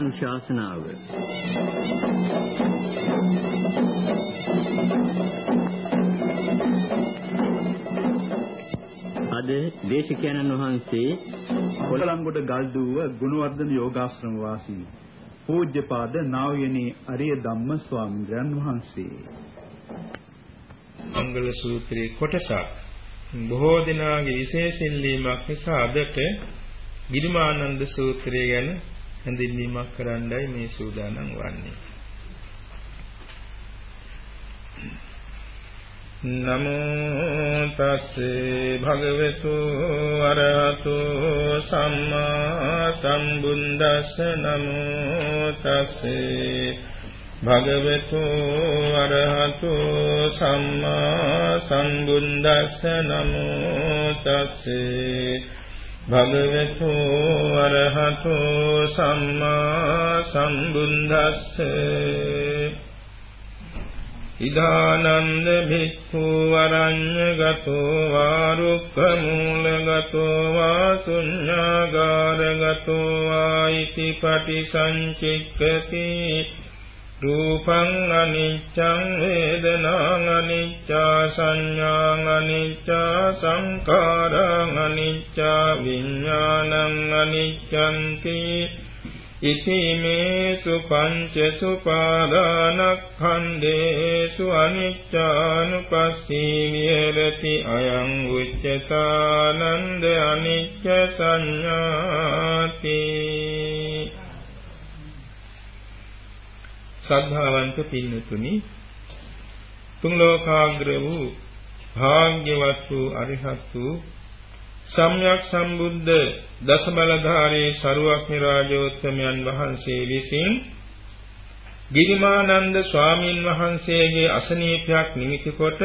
ධර්මානුශාසනාව. අද දේශකයන්න් වහන්සේ කොළඹගොඩ ගල්දුව ගුණවර්ධන යෝගාශ්‍රම වාසී පූජ්‍යපාද නා වූ අරිය ධම්ම ස්වාමීන් වහන්සේ. මංගල සූත්‍රයේ කොටසක්. බොහෝ දිනාගේ විශේෂින්ලීමක් නිසා අදට ගිරිමානන්ද සූත්‍රය ගැන හැඳින්වීමක් කරන්නයි මේ සූදානම් වන්නේ. නමෝ තස්සේ භගවතු අරහතු සම්මා සම්බුද්දස්ස නමෝ තස්සේ භගවතු අරහතු සම්මා සම්බුද්දස්ස නමෝ තස්සේ භගවතු අරහතු සම්මා සම්බුද්දස්සේ. ඉදානන්ද භික්ඛු වරඤ්ඤගතෝ වා රුක්ඛ මූලගතෝ වා ශුඤ්ඤාගාරගතෝ වා ඉති පටිසංචික්කති. රූපං අනිච්ඡං වේදනාං අනිච්චා සංඥාං අනිච්චා සංකාරං අනිච්චා විඥානං අනිච්ඡන්ති ඉතිමේසු පංචසු පාදානක්ඛන්දේසු අනිච්චානුපස්සී විහෙරති අයං උච්චතානන්ද අනිච්ච සංඥාති සද්ධාවන්ත පින්නතුනි තුන් ලෝකාග්‍ර වූ භාග්‍යවත් වූ අරිහත් වූ සම්්‍යක් සම්බුද්ධ දසබලධාරී සරුවක්නි රාජෝත්තමයන් වහන්සේ විසින් ගිරිමානන්ද ස්වාමින් වහන්සේගේ අසනීපයක් නිමිති කොට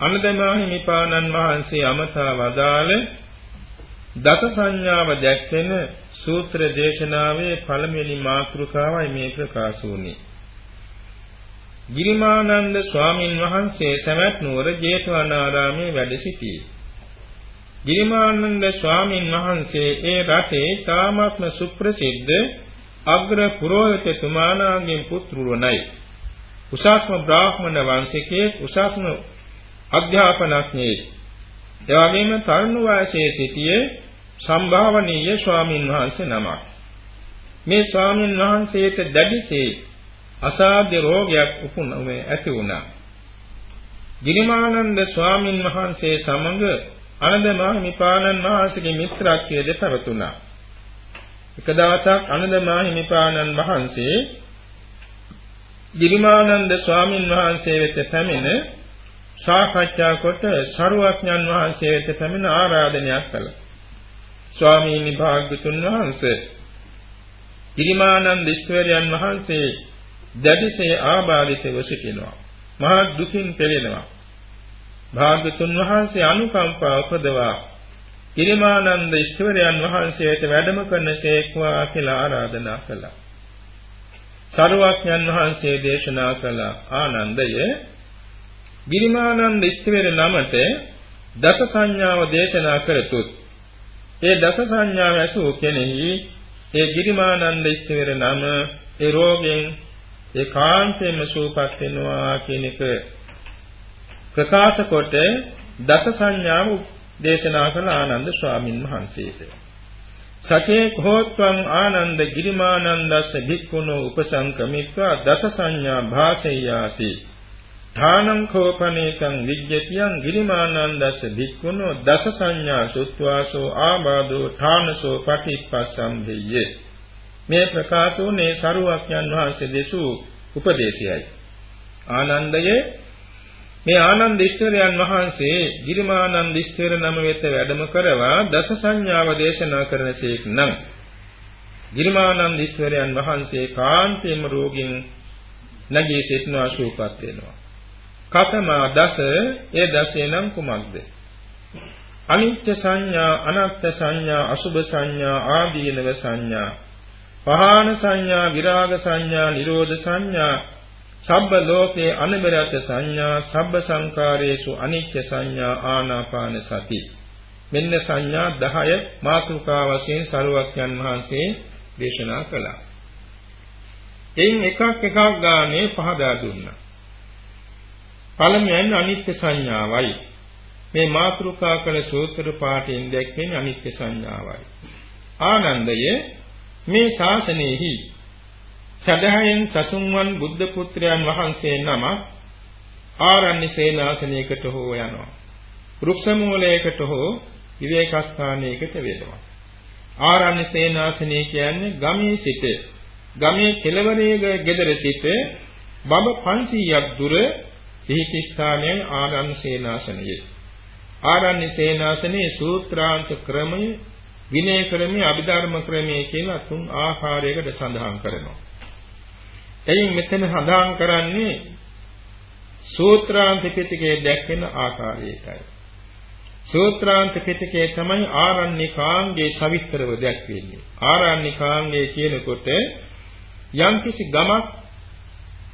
අනදමාහිමිපාණන් වහන්සේ අමතා වදාළ දස සංඥාව දැක්වෙන සූත්‍ර දේශනාවේ පළමුවෙනි මාතෘකාවයි මේ ප්‍රකාශ වුනේ. ගිරිමානන්ද ස්වාමින් වහන්සේ සවැත් නුවර ජේතවනාරාමේ වැඩ සිටියේ. ගිරිමානන්ද ස්වාමින් වහන්සේ ඒ රටේ තාමත්ම සුප්‍රසිද්ධ අග්‍ර පුරෝහිතතුමාණන්ගේ පුත්‍රරුණයි. උසස්ම බ්‍රාහ්මණ වංශිකයේ උසස්ම අධ්‍යාපනඥයෙක්. එවැගේම තරුණ වයසේ සිටියේ සම්භාවනීය ස්වාමින් වහන්සේ නමක්. මේ ස්වාමින් වහන්සේට දැඩිසේ අසාධ්‍ය රෝගයක් උපුණුවේ ඇති වුණා. ගිරිමානන්ද ස්වාමින් වහන්සේ සමග අනන්ද මාහිමිපාණන් වහන්සේගේ මිත්‍රත්වයේද පැවතුණා. එක දවසක් අනන්ද මාහිමිපාණන් වහන්සේ ගිරිමානන්ද ස්වාමින් වහන්සේ වෙත පැමිණ සාකච්ඡා කොට සරුවඥන් වහන්සේ වෙත පැමිණ ආරාධනයක් කළා. ස්වාමීනි භාග්‍යතුන් වහන්සේ ගිරිමානන්ද ඊශ්වරයන් වහන්සේ දැඩිසේ ආබාධිතව සිටිනවා. මහා දුකින් පෙළෙනවා. භාග්‍යතුන් වහන්සේ අනුකම්පා උපදවා කිරිමානන්ද ඊශ්වරයන් වහන්සේට වැඩම කරනසේක්වා කියලා ආරාධනා කළා. සරුවක්ඥන් වහන්සේ දේශනා කළ ආනන්දය ගිරිමානන්ද ඊශ්වර නමට දස සංඥාව දේශනා කරතුත් ඒ දස සංඥාව ඇසූ කෙනෙහි ඒ ගිරිමානන්ද ඊශ්වර නම ඒ රෝගෙන් ඒකාන්තයෙන්ම සූපත් වෙනවා කියන එක ප්‍රකාශ කොට දස සංඥාව දේශනා කළ ආනන්ද ස්වාමින් වහන්සේට. සතේ කෝත්වං ආනන්ද ගිරිමානන්දස්ස භික්ඛුනෝ උපසංකමිත්වා දස සංඥා භාසෙයාසි. ධානං කෝපනේකං විජ්ජතියං ගිරිමානන්දස්ස භික්ඛුනෝ දස සංඥා සුත්වාසෝ ආබාධෝ ධානසෝ පටිප්පස්සම්දෙය්‍ය. මේ ප්‍රකාශෝනේ සරුවක්යන් වහන්සේ දෙසූ උපදේශයයි. ආනන්දයේ මේ ආනන්ද ඉස්තරයන් වහන්සේ ගිරිමානන්ද ඉස්තර නම වෙත වැඩම කරවා දස සංඥාව දේශනා කරනසේක් නම් ගිරිමානන්ද ඉස්තරයන් වහන්සේ කාන්තේම රෝගින් නැගී සිටනවා සූපත් වෙනවා. කතමා දස ඒ දසේ නම් කුමක්ද? අනිත්‍ය සංඥා, අනාත්ම සංඥා, අසුභ සංඥා, ආදීනව සංඥා, පහාන සංඥා, විරාග සංඥා, නිරෝධ සංඥා සබ්බ ලෝකේ අනිබරත සංඥා සබ්බ සංකාරේසු අනිච්ච සංඥා ආනාපාන සති මෙන්න සංඥා 10 මාතෘකා වශයෙන් සරුවක්යන් වහන්සේ දේශනා කළා. එයින් එකක් එකක් ගානේ පහදා දුන්නා. පළමුවෙන් අනිත්‍ය සංඥාවයි. මේ මාතෘකා කළ සූත්‍ර පාඨයෙන් දැක්වෙන අනිත්‍ය සංඥාවයි. ආනන්දය මේ ශාසනයෙහි සදහයෙන් සසුන්වන් බුද්ධ පුත්‍රයන් වහන්සේ නම ආරණ්‍ය සේනාසනයකට හෝ යනවා. වෘක්ෂ මූලයකට හෝ විවේක ස්ථානයකට වෙනවා. ආරණ්‍ය සේනාසනය කියන්නේ ගමේ සිට ගමේ කෙළවරේ ගෙදර සිට බඹ 500ක් දුර පිහිටි ස්ථානයේ ආරණ්‍ය සේනාසනය. ආරණ්‍ය සේනාසනයේ සූත්‍රාන්ත ක්‍රමය විනය ක්‍රමය අභිධර්ම ක්‍රමය කියලා තුන් ආකාරයකට සඳහන් කරනවා. එයින් මෙතන සඳහන් කරන්නේ සූත්‍රාන්ත පිටකයේ දැක්වෙන ආකාරයටයි. සූත්‍රාන්ත පිටකයේ තමයි ආරණ්‍යකාංගයේ සවිස්තරව දැක්වෙන්නේ. ආරණ්‍යකාංගයේ කියනකොට යම්කිසි ගමක්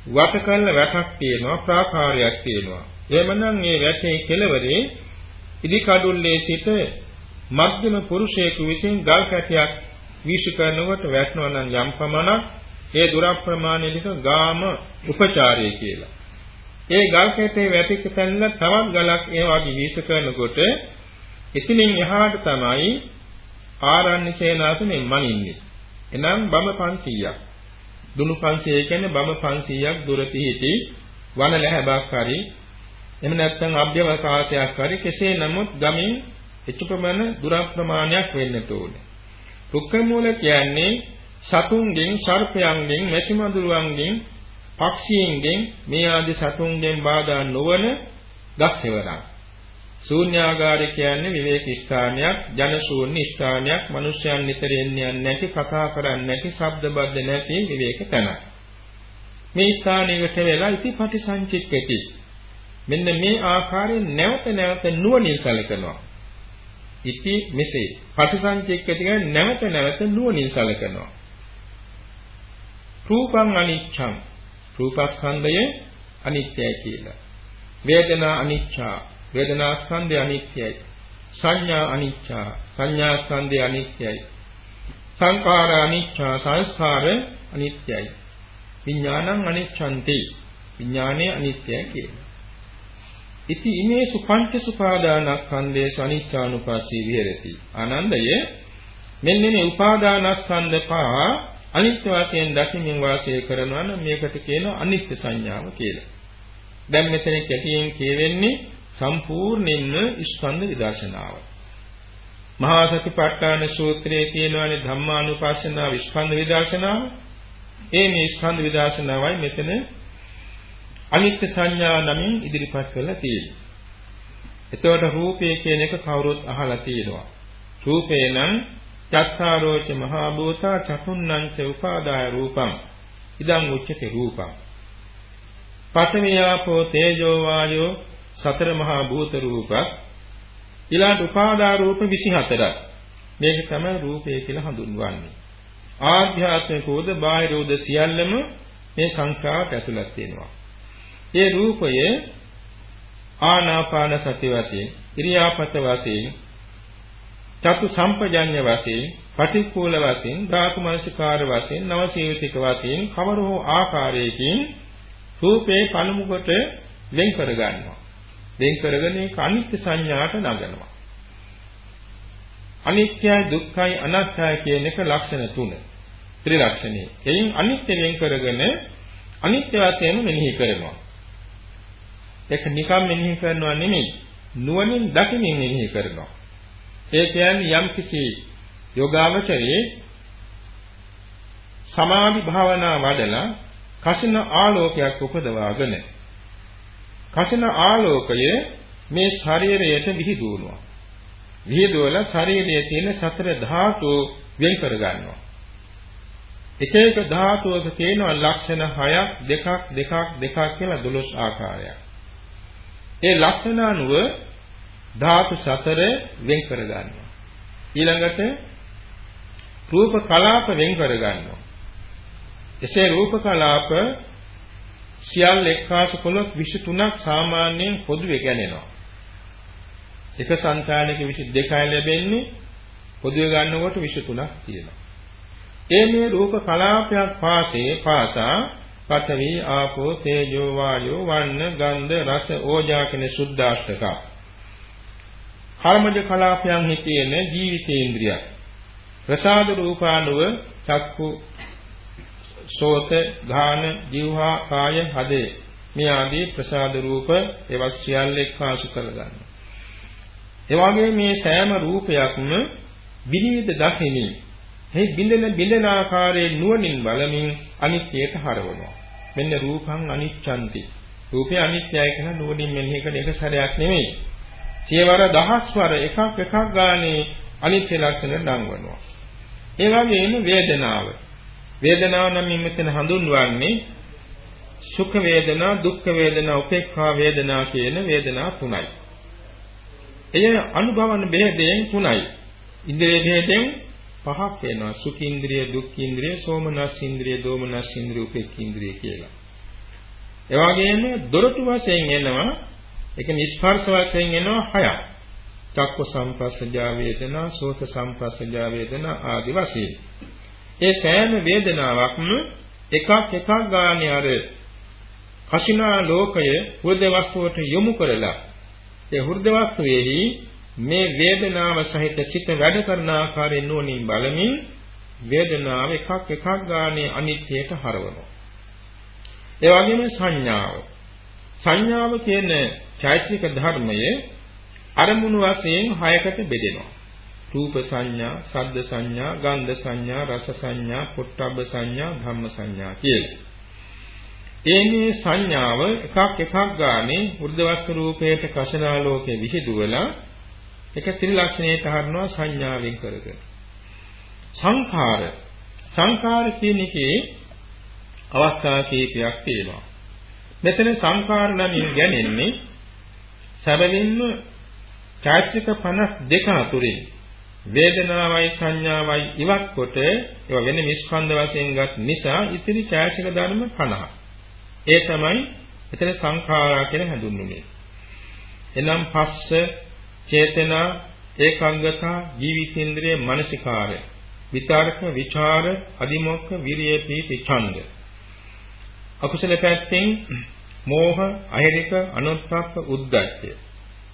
වටකල්ල වැටක් තියෙනවා ප්‍රාකාරයක් තියෙනවා. එhmenan මේ වැටේ කෙළවරේ ඉදි කඩුල්ලේ සිට මධ්‍යම පුරුෂයෙකු විසින් ගල් කැටයක් වීශ කරනකොට වැටෙනවා නම් යම් පමණක් ඒ දුර ප්‍රමාණයට ගාම උපචාරය කියලා. ඒ ගල් කැටේ වැටිච්ච තැනල තවත් ගලක් ඒ වගේ වීශ කරනකොට එතනින් එහාට තමයි ආරණ්‍ය සේනාසනේ මනින්නේ. එනම් බම 500ක්. දුනු 500 කියන්නේ බම 500ක් දුර පිහිටි වන ලැබක් හරි එහෙම නැත්නම් අභ්‍යවකාශයක් හරි කෙසේ නමුත් ගමින් එච්චපමණ දුර ප්‍රමාණයක් වෙන්නට ඕනේ. රුක්ක මූල කියන්නේ සතුන්ගෙන් සර්පයන්ගෙන් මැසිමදුරුවන්ගෙන් පක්ෂීන්ගෙන් මේ ආදි සතුන්ගෙන් බාධා නොවන ගස් හේවරක්. ශූන්‍යාගාරය කියන්නේ විවේක ස්ථානයක්, ජන ශූන්‍ය ස්ථානයක්, මිනිසයන් නිතර එන්නේ නැති, කතා කරන්නේ නැති, ශබ්ද බද්ද නැති විවේක තැනක්. මේ ස්ථානයකට වෙලා ඉතිපටි සංචිත්තති. මෙන්න මේ ආකාරයෙන් නැවත නැවත නුවණින් සැලකනවා. ඉති මෙසේ පටිසංචිත්තති කියන්නේ නැවත නැවත නුවණින් සැලකනවා. රූපං අනිච්ඡං රූපස්කන්ධය අනිත්‍යයි කියලා. වේදනා අනිච්චා වේදනා ස්කන්ධය අනිත්‍යයි. සංඥා අනිච්චා සංඥා ස්කන්ධය අනිත්‍යයි. සංඛාර අනිච්චා සංස්කාර අනිත්‍යයි. විඥානං අනිච්ඡන්ති විඥානය අනිත්‍යයි කියලා. ඉති ඉමේසු පංච සුපාදානස්කන්ධේසු අනිච්චානුපස්සී විහෙරති. ආනන්දය මෙන්න මේ උපාදානස්කන්ධ පහ අනිත්‍ය වශයෙන් දකිමින් වාසය කරනවා නම් මේකට කියනවා අනිත්‍ය සංඥාව කියලා. දැන් මෙතන කැටියෙන් කියවෙන්නේ සම්පූර්ණයෙන්ම ස්කන්ධ විදර්ශනාව. මහා සතිපට්ඨාන සූත්‍රයේ තියෙනවානේ ධම්මානුපස්සනාව ස්කන්ධ විදර්ශනාව. ඒ මේ ස්කන්ධ විදර්ශනාවයි මෙතන අනිත්‍ය සංඥා නමින් ඉදිරිපත් කරලා තියෙන්නේ. එතකොට රූපය කියන එක කවුරුත් අහලා තියෙනවා. රූපේ නම් චත්තාරෝච මහා භූතා චතුන්නංච උපාදාය රූපං ඉදං උච්චති රූපං පඨමියාපෝ තේජෝ වායෝ සතර මහා භූත රූපක්. ඊළඟ උපාදා රූප 24ක් මේක තමයි රූපය කියලා හඳුන්වන්නේ. ආධ්‍යාත්මිකෝද බාහිරෝද සියල්ලම මේ සංඛාවට ඇතුළත් වෙනවා. ඒ රූපය ආනාපාන සති වශයෙන් ඉරියාපත වශයෙන් චතු සම්පජඤ්ඤ වශයෙන්, පටික්කුල වශයෙන්, ධාතු මනසිකාර වශයෙන්, නවසීවිතික වශයෙන් කවර හෝ ආකාරයකින් රූපේ පළමු කොට වෙන් කර ගන්නවා. වෙන් කරගෙන ඒක අනිත්‍ය සංඥාට නගනවා. අනිත්‍යයි දුක්ඛයි අනාත්මයි කියන එක ලක්ෂණ තුන. ත්‍රිලක්ෂණේ. එයින් අනිත්‍ය වෙන් කරගෙන අනිත්‍ය වශයෙන් මෙනෙහි කරනවා. ඒක නිකම් මෙනෙහි කරනවා නෙමෙයි. නුවණින් දකිමින් මෙනෙහි කරනවා. ඒ කියන්නේ යම්කිසි යෝගාවචරයේ සමාධි භාවනා වඩලා කසින ආලෝකයක් උපදවාගෙන කසින ආලෝකය මේ ශරීරයට විහිදුවනවා. විහිදුවලා ශරීරයේ තියෙන සතර ධාතු වෙන් කර ගන්නවා. එක එක ධාතුවක තියෙනවා ලක්ෂණ 6ක් දෙකක් දෙකක් දෙකක් කියලා 12 ආකාරයක්. ඒ ලක්ෂණ අනුව ධාතු සතර වෙන් කර ගන්නවා. ඊළඟට රූප කලාප වෙන් කර ගන්නවා. එසේ රූප කලාප සියල් එක්කාසු කළොත් 23ක් සාමාන්‍යයෙන් පොදුවේ ගණනවා. එක සංඛාණයක 22යි ලැබෙන්නේ පොදුවේ ගන්නකොට 23ක් තියෙනවා. ඒ මේ රූප කලාපයක් පාසේ පාසා පඨවි ආපෝ තේජෝ වායෝ වන්න ගන්ධ රස ඕජා කියන සුද්ධාෂ්ටක කර්මජ කලාපයන් හිතේන ජීවිතේන්ද්‍රිය ප්‍රසාද රූපානුව චක්කු සෝත ධාන જીවහා කාය හදේ මේ ආදී ප්‍රසාද රූප ඒවත් සියල්ල එක්කාසු කරගන්න. ඒ වගේ මේ සෑම රූපයක්ම විනිවිද දකිමින් මේ බින්දෙන බින්දෙන ආකාරයේ නුවණින් බලමින් අනිත්‍යයට හරවනවා. මෙන්න රූපං අනිච්ඡන්ති. රූපය අනිත්‍යයි කියන නුවණින් මෙනෙහි කරන එක සැරයක් නෙමෙයි. සියවර දහස්වර එකක් එකක් ගානේ අනිත්‍ය ලක්ෂණ දන්වනවා. ඒ වගේම වේදනාව. වේදනාව නම් මෙතන හඳුන්වන්නේ සුඛ වේදනා, දුක්ඛ වේදනා, උපේක්ඛා වේදනා කියන වේදනා තුනයි. එය අනුභවන බෙහෙදෙන් තුනයි. ඉන්ද්‍රිය බෙහෙදෙන් පහක් වෙනවා. සුඛ ඉන්ද්‍රිය, දුක්ඛ ඉන්ද්‍රිය, සෝමනස් ඉන්ද්‍රිය, දෝමනස් ඉන්ද්‍රිය, උපේක්ඛ ඉන්ද්‍රිය කියලා. ඒ වගේම දොරටු වශයෙන් එනවා ඒක නිස්පර්ශ වශයෙන් එනවා හයක්. චක්ක සංපස්සජා වේදනා, සෝත සංපස්සජා වේදනා ආදි වශයෙන්. ඒ සෑම වේදනාවක්ම එකක් එකක් ගානේ අර කසිනා ලෝකය හෘද වස්තුවට යොමු කරලා ඒ හෘද වස්තුවේහි මේ වේදනාව සහිත සිත වැඩ කරන ආකාරයෙන් නුවණින් බලමින් වේදනාව එකක් එකක් ගානේ අනිත්‍යයට හරවනවා. ඒ වගේම සංඥාව. සංඥාව කියන චෛත්‍යික ධර්මයේ අරමුණු වශයෙන් හයකට බෙදෙනවා. රූප සංඥා, ශබ්ද සංඥා, ගන්ධ සංඥා, රස සංඥා, පොට්ටබ්බ සංඥා, ධම්ම සංඥා කියලා. ඒ මේ සංඥාව එකක් එකක් ගානේ වෘද්ධවස්තු රූපයට කෂනාලෝකේ විහිදුවලා එක ත්‍රිලක්ෂණයට හරනවා සංඥාවෙන් කරගෙන. සංඛාර සංඛාර කියන එකේ අවස්ථා කීපයක් තියෙනවා. මෙතන සංඛාර නමින් ගැනෙන්නේ සැබවින්ම චෛත්‍යික 52 අතුරින් වේදනාවයි සංඥාවයි ඉවත් කොට ඒවා වෙන මිස්කන්ධ වශයෙන් ගත් නිසා ඉතිරි චෛත්‍යික ධර්ම 50. ඒ තමයි එතන සංඛාරා කියලා හඳුන්වන්නේ. එනම් පස්ස, චේතනා, ඒකාංගතා, ජීවිතේන්ද්‍රයේ මානසිකාරය, විචාරක, විචාර, අදිමොක්ඛ, විරිය, පීති, ඡන්ද. අකුසල පැත්තෙන් මෝහ, අහිරික, අනුත්ප්ප, උද්ධච්චය.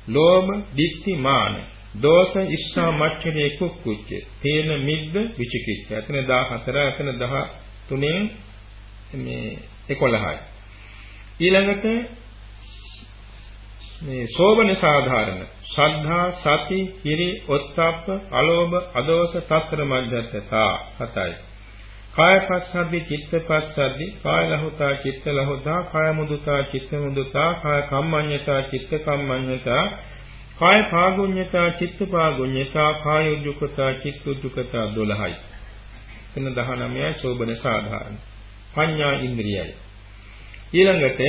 ලෝභ, ditthi, මාන. දෝෂ, ඉස්සා, මච්චරේ, කුක්කුච්ච. තේන මිද්ද, විචිකිච්ඡ. එතන 14, එතන 13 මේ 11යි. ඊළඟට මේ සෝබන සාධාරණ ශ්‍රද්ධා සති හිරි ඔත්තප්ප අලෝභ අදෝස තත්තර මධ්‍යස්ථතා හතයි කාය පස්සද්ධි චිත්ත පස්සද්ධි කාය ලහුතා චිත්ත ලහුතා කාය මුදුතා චිත්ත මුදුතා කාය කම්මඤ්ඤතා චිත්ත කම්මඤ්ඤතා කාය පාගුඤ්ඤතා චිත්ත පාගුඤ්ඤතා කාය උජ්ජුකතා චිත්ත උජ්ජුකතා 12යි එතන 19යි සෝබන සාධාරණ පඤ්ඤා ඉන්ද්‍රියයි ඊළඟට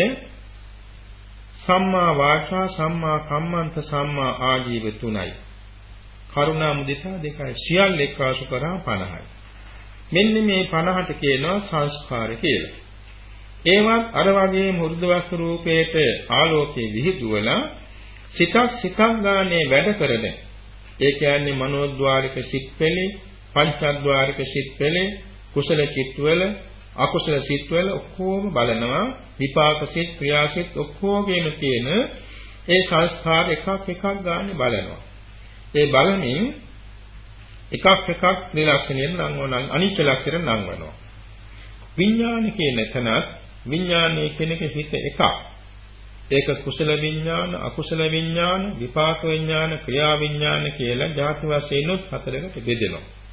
සම්මා වාචා සම්මා කම්මන්ත සම්මා ආජීව තුනයි. කරුණා මුදිතා දෙකයි. සියල්ල එක්කාසු කරා 50යි. මෙන්න මේ 50ට කියනවා සංස්කාර කියලා. ඒවත් අර වගේ මෘදු වස්තු රූපේට ආලෝකයේ විහිදුවලා සිතක් සිතක් ගානේ වැඩ කරන. ඒ කියන්නේ මනෝද්වාරික සිත් පෙළේ, පංචද්වාරික සිත් පෙළේ, කුසල චිත්වල අකුසල සිත්වල ඔක්කොම බලනවා. විපාක සිත් ක්‍රියා සිත් ඔක්කොගේම තියෙන ඒ සංස්කාර එකක් එකක් ගන්න බලනවා. ඒ බලමින් එකක් එකක් ත්‍රිලක්ෂණයෙන් නංවන අනිච්ච ලක්ෂණ නංවනවා විඥාන කියන තැනත් විඥානයේ කෙනෙක් හිත එකක්. ඒක කුසල විඥාන අකුසල විඥාන විපාක විඥාන ක්‍රියා විඥාන කියලා ධාතු වශයෙන් උත් හතරකට බෙදෙනවා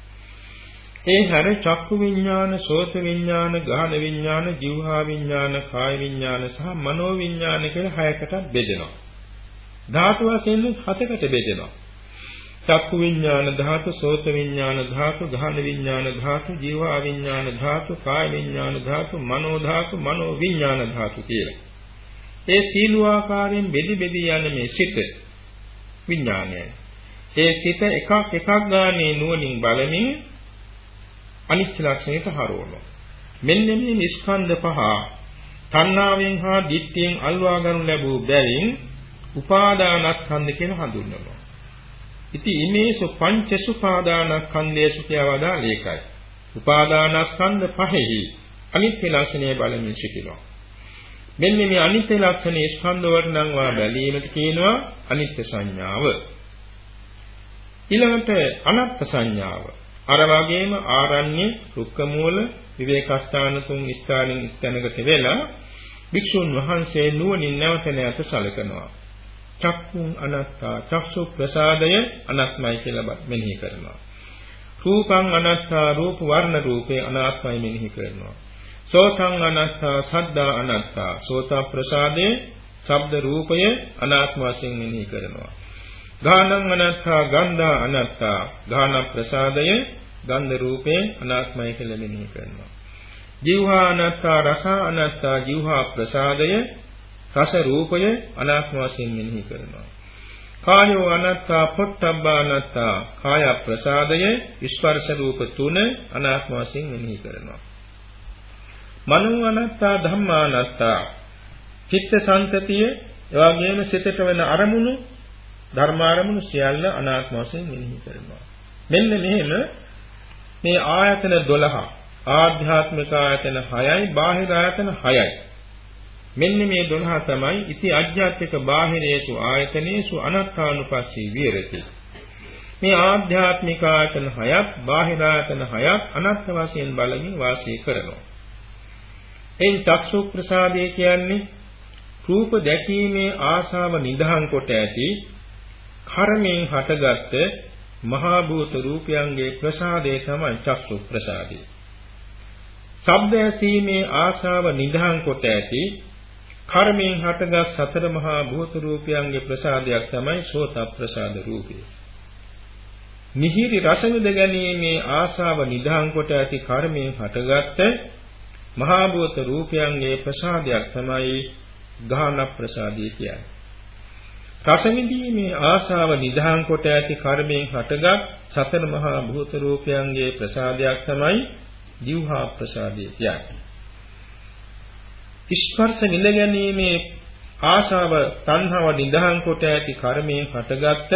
ඒ හැර චක්කු විඥාන, සෝත විඥාන, ගාහන විඥාන, જીවහා විඥාන, කාය විඥාන සහ මනෝ විඥාන කියලා හයකට බෙදෙනවා. ධාතු වශයෙන් හතකට බෙදෙනවා. චක්කු විඥාන ධාතු, සෝත විඥාන ධාතු, ගාහන විඥාන ධාතු, જીවහා විඥාන ධාතු, කාය විඥාන ධාතු, මනෝ ධාතු, මනෝ විඥාන ධාතු කියලා. ඒ සීල ආකාරයෙන් බෙදි බෙදි යන මේ සිත විඥානයයි. ඒ සිත එකක් එකක් ගානේ නුවණින් බලමින් අනිත්‍ය ලක්ෂණයට හරවනවා. මෙන්න මේ ස්කන්ධ පහ තණ්හාවෙන් හා ditthියෙන් අල්වා ගනු ලැබූ බැවින් උපාදානස්කන්ධ කියන හඳුන්වනවා. ඉතින් ඉමේසු පංච සුපාදානස්කන්ධේසු කියවදා ලේකයි. උපාදානස්කන්ධ පහෙහි අනිත්‍ය ලක්ෂණය බලමින් සිටිනවා. මෙන්න මේ අනිත්‍ය ලක්ෂණයේ ස්කන්ධ වර්ණංවා බැලීමට කියනවා අනිත්‍ය සංඥාව. ඊළඟට අනත්ත් සංඥාව. අර වගේම ආරණ්‍ය, රුක්ක මූල, විවේකස්ථාන තුන් ස්ථානින් ස්ථානකට වෙලා භික්ෂුන් වහන්සේ නුවණින් නැවත නැවත සැලකනවා. චක්කුං අනත්තා චක්සු ප්‍රසාදය අනත්මයි කියලා මෙනෙහි කරනවා. රූපං අනත්තා රූප වර්ණ රූපේ අනාත්මයි මෙනෙහි කරනවා. සෝතං අනත්තා සද්දා අනත්තා සෝත ප්‍රසාදේ ශබ්ද රූපය අනාත්ම වශයෙන් මෙනෙහි කරනවා. ගානං අනත්තා ගන්ධා අනත්තා ගාන ප්‍රසාදය ගන්ධ රූපේ අනාත්මයි කියලා මෙනෙහි කරනවා. ජීවහා අනත්තා රස අනත්තා ජීවහා ප්‍රසාදය රස රූපය අනාත්ම වශයෙන් මෙනෙහි කරනවා. කායෝ අනත්තා පොට්ටබ්බා අනත්තා කාය ප්‍රසාදය ස්පර්ශ රූප තුන අනාත්ම වශයෙන් මෙනෙහි කරනවා. මනෝ අනත්තා ධම්මා අනත්තා චිත්ත සංතතිය එවාගෙම සිතට වෙන අරමුණු ධර්මාරමුණු සියල්ල අනාත්ම වශයෙන් මෙනෙහි කරනවා. මෙන්න මෙහෙම මේ ආයතන 12 ආධ්‍යාත්මික ආයතන 6යි බාහිර ආයතන 6යි. මෙන්න මේ 12 තමයි ඉති අධ්‍යාත්මික බාහිරේසු ආයතනේසු අනත්තානුපස්සී විහෙරති. මේ ආධ්‍යාත්මික ආයතන 6ක් බාහිර ආයතන 6ක් අනත්ත වශයෙන් බලමින් වාසය කරනවා. එයින් චක්සු ප්‍රසාදය කියන්නේ රූප දැකීමේ ආශාව නිදහන් කොට ඇති කර්මයෙන් හටගත්ත මහා භූත රූපයන්ගේ ප්‍රසාදය තමයි චක්සු ප්‍රසාදය. ශබ්ද ඇසීමේ ආශාව නිදහන් කොට ඇති කර්මයෙන් හටගත් සතර මහා භූත රූපයන්ගේ ප්‍රසාදයක් තමයි සෝත ප්‍රසාද රූපය. මිහිරි රස විඳ ගැනීමේ ආශාව නිදහන් කොට ඇති කර්මයෙන් හටගත්ත මහා භූත රූපයන්ගේ ප්‍රසාදයක් තමයි ගාහන ප්‍රසාදය කියන්නේ. රස විඳීමේ ආශාව නිදහන් කොට ඇති කර්මයෙන් හටගත් සතර මහා භූත රූපයන්ගේ ප්‍රසාදයක් තමයි ජීවහා ප්‍රසාදය කියන්නේ. ස්පර්ශ විඳ ගැනීමේ ආශාව තණ්හාව නිදහන් කොට ඇති කර්මයෙන් හටගත්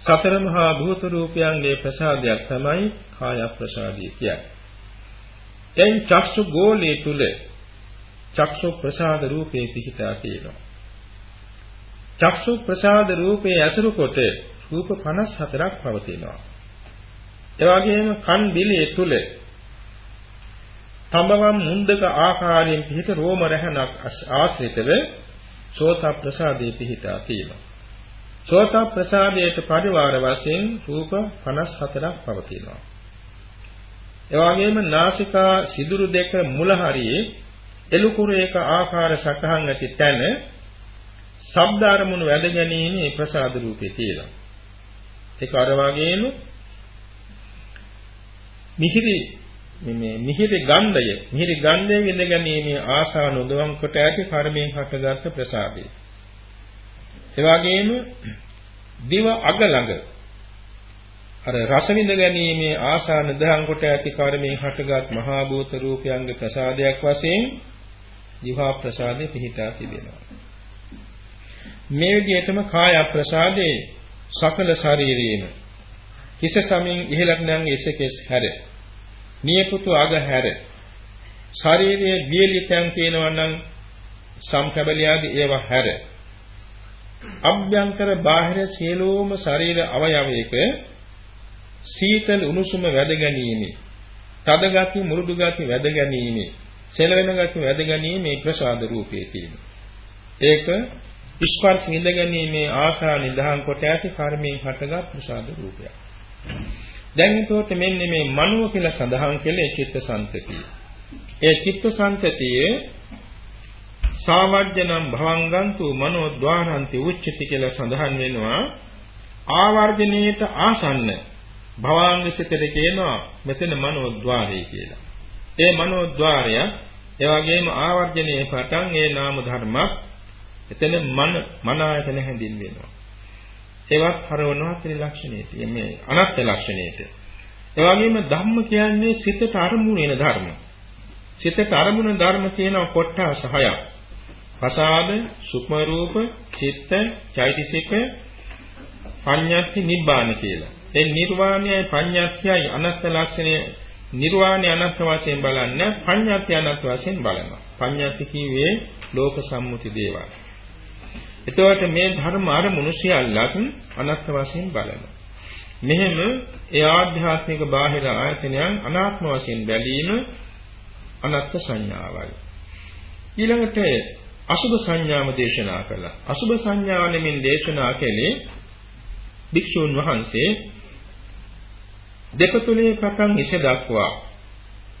සතර මහා භූත රූපයන්ගේ ප්‍රසාදයක් තමයි කාය ප්‍රසාදය කියන්නේ. දැන් චක්සු ගෝලයේ තුල චක්සු ප්‍රසාද රූපේ පිහිටා තියෙනවා. චක්සු ප්‍රසාද රූපේ ඇසුරු කොට රූප 54ක් පවතිනවා. ඒ වගේම කන් බිලේ තුල තඹවම් මුන්දක ආකාරයෙන් පිහිට රෝම රැහනක් ආශ්‍රිතව සෝත ප්‍රසාදයේ පිහිටා තියෙනවා. සෝත ප්‍රසාදයට පරිවාර වශයෙන් රූප 54ක් පවතිනවා. එවාගෙම නාසිකා සිදුරු දෙක මුල හරියේ එලුකුරේක ආකාර සටහන් ඇති තැන ශබ්ද අරමුණු වැඩ ගැනීමේ ප්‍රසාද රූපේ තියෙනවා. ඒක අර වගේම මිහිරි මේ මිහිරි ගන්ධය මිහිරි ගන්ධය විඳ ගැනීමේ ආශා නොදවම් කොට ඇති කර්මයෙන් හටගත් ප්‍රසාදය. ඒ වගේම දිව අග ළඟ අර රස විඳ ගැනීමේ ආශා නිදහන් කොට ඇති කර්මයෙන් හටගත් මහා භූත රූපයන්ගේ ප්‍රසාදයක් වශයෙන් ජීවා ප්‍රසාදේ පිහිටා තිබෙනවා. මේ විදිහටම කාය ප්‍රසාදේ සකල ශරීරයේම හිස සමින් ඉහළට නම් එසකෙස් හැර නියපුතු අග හැර ශරීරයේ බියලිතයන් තියෙනවා නම් සම්කබලියාදී ඒවා හැර අභ්‍යන්තර බාහිර සියලුම ශරීර අවයවයක සීතල උණුසුම වැද ගැනීමේ තද ගති මුරුදු ගති වැද ගැනීමේ සෙලවෙන ගති වැද ගැනීමේ ප්‍රසාද රූපේ තියෙනවා. ඒක ස්පර්ශ නිඳ ගැනීමේ ආශා නිදහන් කොට ඇති කර්මයෙන් හටගත් ප්‍රසාද රූපයක්. දැන් එතකොට මෙන්න මේ මනෝ කියලා සඳහන් කළේ චිත්ත සංතතිය ඒ චිත්ත සංතතියේ සාවජ්ජනම් භවංගන්තු මනෝ ద్వාරන්ති උච්චති කියලා සඳහන් වෙනවා. ආවර්ජනීයට ආසන්න. භවාංග සිතට කියනවා මෙතන මනෝද්්වාරය කියලා. ඒ මනෝද්්වාරය ඒ වගේම ආවර්ජනයේ පටන් ඒ නාම ධර්මයක් එතන මන මන ආයතන හැඳින්වෙනවා. ඒවත් හරවනවා ත්‍රිලක්ෂණයට. මේ අනත්ත් ලක්ෂණයට. ඒ වගේම ධම්ම කියන්නේ සිතට අරමුණු වෙන ධර්ම. සිතට අරමුණු ධර්ම තියෙනවා කොට්ටාස හයක්. ප්‍රසාද, සුක්ම රූප, චිත්ත, චෛතසික, පඤ්ඤාති නිබ්බාන කියලා. ඒ නිර්වාණයයි පඤ්ඤාත්යයි අනත්ත් ලක්ෂණය නිර්වාණය අනත්ත වශයෙන් බලන්නේ පඤ්ඤාති අනත්ත වශයෙන් බලනවා. පඤ්ඤාති කිව්වේ ලෝක සම්මුති දේවල්. එතකොට මේ ධර්ම අරමුණු සියල්ලක් අනත්ත වශයෙන් බලනවා. මෙහෙම ඒ ආධ්‍යාත්මික බාහිර ආයතනයන් අනාත්ම වශයෙන් බැලීම අනත්ත් සංඥාවයි. ඊළඟට අසුභ සංඥාව දේශනා කළා. අසුභ සංඥාව නෙමින් දේශනා කළේ භික්ෂුන් වහන්සේ දෙපතුලේ පටන් ඉස දක්වා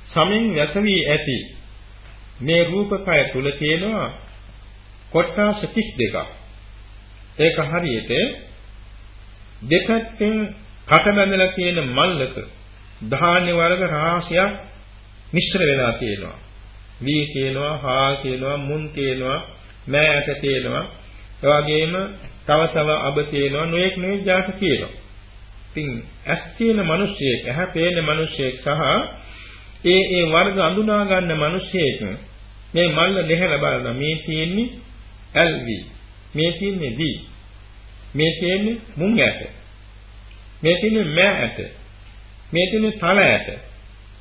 සමෙන් වැස වී ඇති මේ රූපකය තුල තියෙනවා කොටස් 32ක්. ඒක හරියට දෙපැත්තෙන් කට බැඳලා තියෙන මල්ලක ධාන්‍ය වර්ග රාශියක් මිශ්‍ර වෙලා තියෙනවා. වී කියනවා, හා කියනවා, මුන් කියනවා, මෑට කියනවා. ඒ වගේම තව තව අබ කියනවා, නොඑක් නොඑක් જાති කියනවා. ඉතින් ඇස් තියෙන මිනිස්සෙක්, ඇහැ පේන මිනිස්සෙක් සහ ඒ ඒ වර්ග අඳුනා ගන්න මිනිස්සෙක් මේ මල්ල දෙහැලා බලන මේ තියෙන්නේ LV මේ තියෙන්නේ V මේ තියෙන්නේ මුං ඇට. මේ තියෙන්නේ මෑ ඇට. මේ තියෙන්නේ තල ඇට.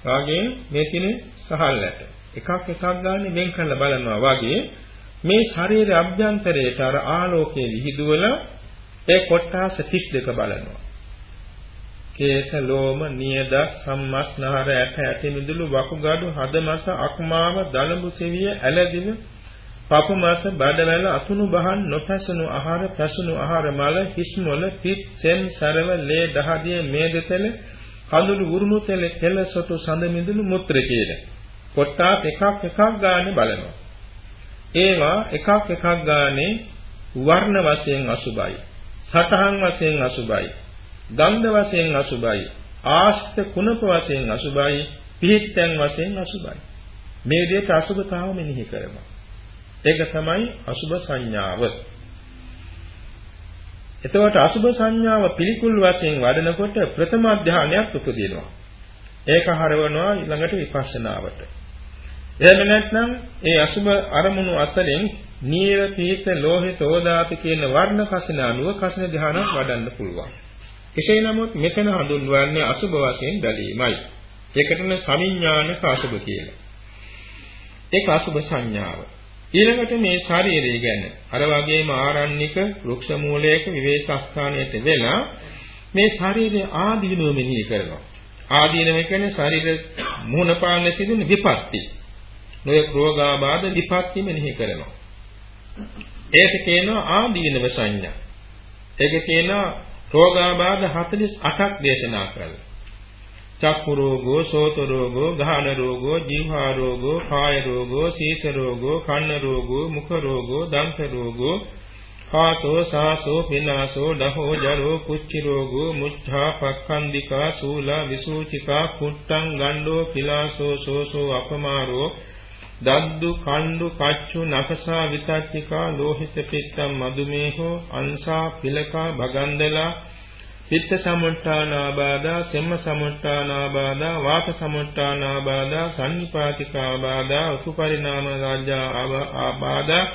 වාගේ මේ තියෙන්නේ සහල් ඇට. එකක් එකක් ගන්න වෙන් කරලා බලනවා වාගේ මේ ශරීර අභ්‍යන්තරයට අර ආලෝකයේ විහිදුවලා ඒ කොටස් 32 බලනවා. කේශ ලෝම නියද සම්මස්නහර ඇට ඇති මිදුළු වකුගඩු හදමස අක්මාව දලඹු සෙවිය ඇලදිව පපු මාස බඩවැල අතුණු බහන් නොපැසුණු ආහාර පැසුණු ආහාර මල හිස්මොල පිත් සෙන් සරව ලේ දහදිය මේදතල කඳුළු උරුණු තෙල තෙල සොටු සඳ මිදුළු මුත්‍ර කියන කොටස් එකක් එකක් ගානේ බලනවා. ඒවා එකක් එකක් ගානේ වර්ණ වශයෙන් අසුබයි සතහන් වශයෙන් අසුබයි ගන්ධ වශයෙන් අසුබයි ආස්ත කුණප වශයෙන් අසුබයි පිහිට්ටන් වශයෙන් අසුබයි. මේ විදිහට අසුබතාව මෙනෙහි කරනවා. ඒක තමයි අසුබ සංඥාව. එතකොට අසුබ සංඥාව පිළිකුල් වශයෙන් වඩනකොට ප්‍රථම අධ්‍යානයක් උපදිනවා. ඒක හරවනවා ඊළඟට විපස්සනාවට. එහෙම නැත්නම් ඒ අසුබ අරමුණු අතරින් නීර පීත ලෝහිත ඕදාති කියන වර්ණ කසින අනුව කසින ධානයක් වඩන්න පුළුවන් කෙසේ නමුත් මෙතන හඳුන්වන්නේ අසුබ වශයෙන් බැලීමයි. ඒකටම සමිඥානික අසුබ කියලා. ඒක අසුබ සංඥාව. ඊළඟට මේ ශරීරය ගැන අර වගේම ආරණ්‍යක වෘක්ෂ මූලයක විවේක ස්ථානයට වෙලා මේ ශරීරයේ ආදීනව මෙනෙහි කරනවා. ආදීනව කියන්නේ ශරීර මුහුණ පාන්න සිදුන විපත්ති. නොය රෝගාබාධ විපත්ති මෙනෙහි කරනවා. ඒක කියනවා ආදීනව සංඥා. ඒක කියනවා රෝගාබාධ 48ක් දේශනා කළා. චක්කු රෝගෝ, සෝත රෝගෝ, ගහන රෝගෝ, ජීවහා රෝගෝ, කාය රෝගෝ, සීස රෝගෝ, කන්න රෝගෝ, මුඛ රෝගෝ, දන්ත රෝගෝ, කාසෝ සාසෝ පිනාසෝ දහෝ ජරෝ කුච්චි රෝගෝ මුච්ඡා පක්ඛන්දිකා සූලා විසූචිකා කුට්ටං ගණ්ඩෝ පිලාසෝ සෝසෝ අපමාරෝ දද්දු කණ්ඩු කච්චු නකසා විතච්චිකා ලෝහිත පිත්තම් මදුමේහෝ අංසා පිලකා භගන්දලා පිත්ත සමුට්ඨානාබාධා සෙම්ම සමුට්ඨානාබාධා වාත සමුට්ඨානාබාධා සන්නිපාතිකාබාධා උපපරිණාම රාජ්‍යා ආබාධා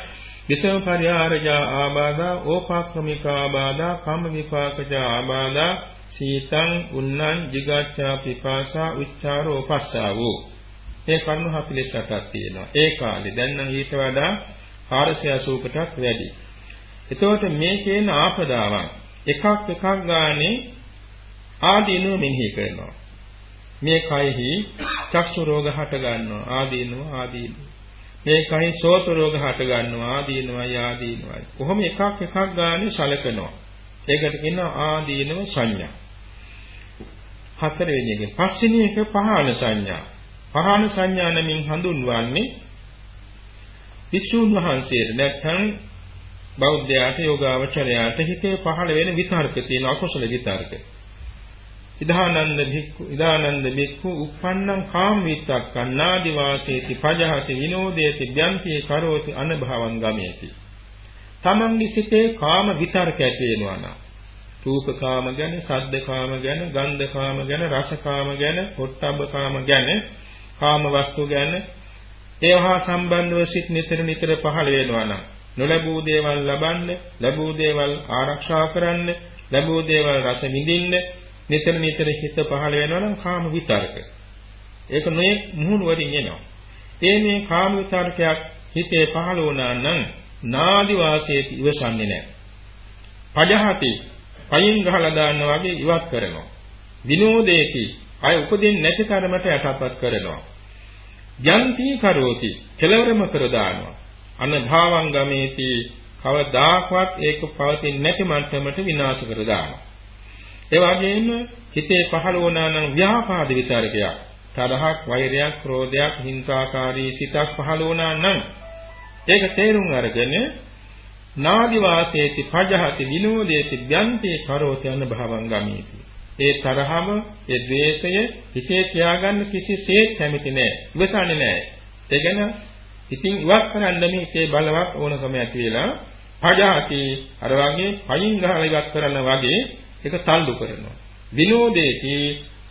විසම පරිහාරජා ආබාධා ඕපාක්‍රමිකාබාධා කම්ම විපාකජා ආබාධා සීතං උන්නං jigacchā pipāsā උච්චාරෝ පස්සාවෝ මේ කරුණු 48ක් තියෙනවා. ඒ කාලේ දැන් නම් ඊට වඩා 480කටත් වැඩි. එතකොට මේ කියන ආපදාවන් එකක් එකක් ගානේ ආදීනව මෙනෙහි කරනවා. මේ කයෙහි චක්ෂු රෝග හට ගන්නවා ආදීනව ආදීනව. මේ කයෙහි සෝත රෝග හට ගන්නවා ආදීනවයි ආදීනවයි. කොහොම එකක් එකක් ගානේ සලකනවා. ඒකට කියනවා ආදීනව සංඥා. හතරවෙනි එක පස්වෙනි එක පහන සංඥා. පහන සංඥා නමින් හඳුන්වන්නේ වික්ෂුන් වහන්සේට නැත්නම් බෞද්ධයාට යෝගාවචරයාට හිතේ පහළ වෙන විතර්ක තියෙන අකුසල විතර්ක. ඉදානන්ද භික්ඛු ඉදානන්ද භික්ඛු uppannam කාම විත්තක්කන්නාදි වාසේති පජහති විනෝදේති ඥාන්ති කරෝති අනභවං ගමේති. තමන්ගේ සිතේ කාම විතර්ක ඇති වෙනවා නම් රූප කාම ගැන, ශබ්ද කාම ගැන, ගන්ධ කාම ගැන, රස කාම ගැන, පොට්ටබ්බ කාම ගැන කාම වස්තු ගැන ඒවහා සම්බන්ධව සිත් නිතර නිතර පහළ වෙනවා නම් නොලැබූ දේවල් ලබන්න, ලැබූ දේවල් ආරක්ෂා කරන්න, ලැබූ දේවල් රස විඳින්න නිතර නිතර හිත පහළ වෙනවා නම් කාම විතරක. ඒක මේ මුහුණු වලින් එනවා. ඒ මේ කාම විතරකයක් හිතේ පහළ වුණා නම් නාදි වාසයේ ඉවසන්නේ නැහැ. පජහති පයින් ගහලා දාන්නා වගේ ඉවත් කරනවා. විනෝදේති අය උපදින් නැති කර්මයට යටපත් කරනවා. යන්ති කරෝති කෙලවරම කර දානවා. අන භාවංගමේති කවදාකවත් ඒක පවතින්නේ නැති මට්ටමට විනාශ කර දානවා. ඒ වගේම හිතේ පහළ වුණා නම් ව්‍යාපාද විතරකයක් තරහක් වෛරයක් ක්‍රෝධයක් හිංසාකාරී සිතක් පහළ වුණා නම් ඒක තේරුම් අරගෙන නාදි වාසේති පජහති විනෝදේති ඥන්තේ කරෝති අන භවංගමීති ඒ තරහම ඒ ද්වේෂය හිතේ තියාගන්න කිසිසේත් කැමති නෑ. ඉවසන්නේ නෑ. ඒ ගැන ඉතින් ඉවත් කරන්න මේ හිතේ බලවත් ඕනකම ඇති වෙලා පජහති අර වගේ පයින් ගහලා ඉවත් කරන්න වගේ ඒක තල්ලු කරනවා. විනෝදේති.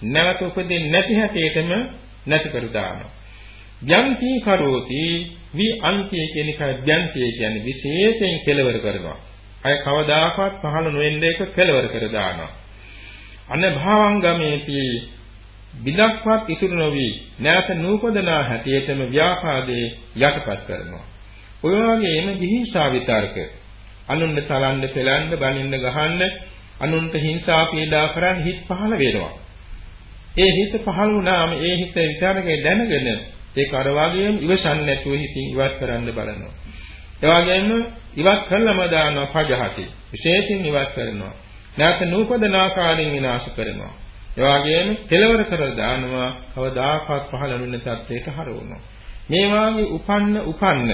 නැවත උපදින්නේ නැති හැටියටම නැති කර දානවා. යන්ති කරෝති. වි අන්තිය කියන එක යන්තිය කියන්නේ විශේෂයෙන් කෙලවර කරනවා. අය කවදාකවත් පහළ නොවෙන්න එක කෙලවර කර දානවා. අන භාවංගමේති විදක්වත් ඉතුරු නොවි නැවත නූපදනා හැටියටම ව්‍යාපාදේ යටපත් කරනවා. ඔය වගේම විහිංසා විතර්ක අනුන්ට තරන්න පෙලන්න බනින්න ගහන්න අනුන්ට හිංසා පීඩා කරන්න හිත් පහළ වෙනවා. ඒ හිත පහළ වුණාම ඒ හිත විතරකේ දැනගෙන ඒක අර වගේම ඉවසන්නේ නැතුව හිතින් ඉවත් කරන්න බලනවා. ඒ වගේම ඉවත් කළම දානවා පජහති. විශේෂයෙන් ඉවත් කරනවා. නැවත නූපදන ආකාරයෙන් විනාශ කරනවා. ඒ වගේම කෙලවර කර දානවා කවදාකවත් පහළ නොවන තත්ත්වයට හරවනවා. මේ වාගේ උපන්න උපන්න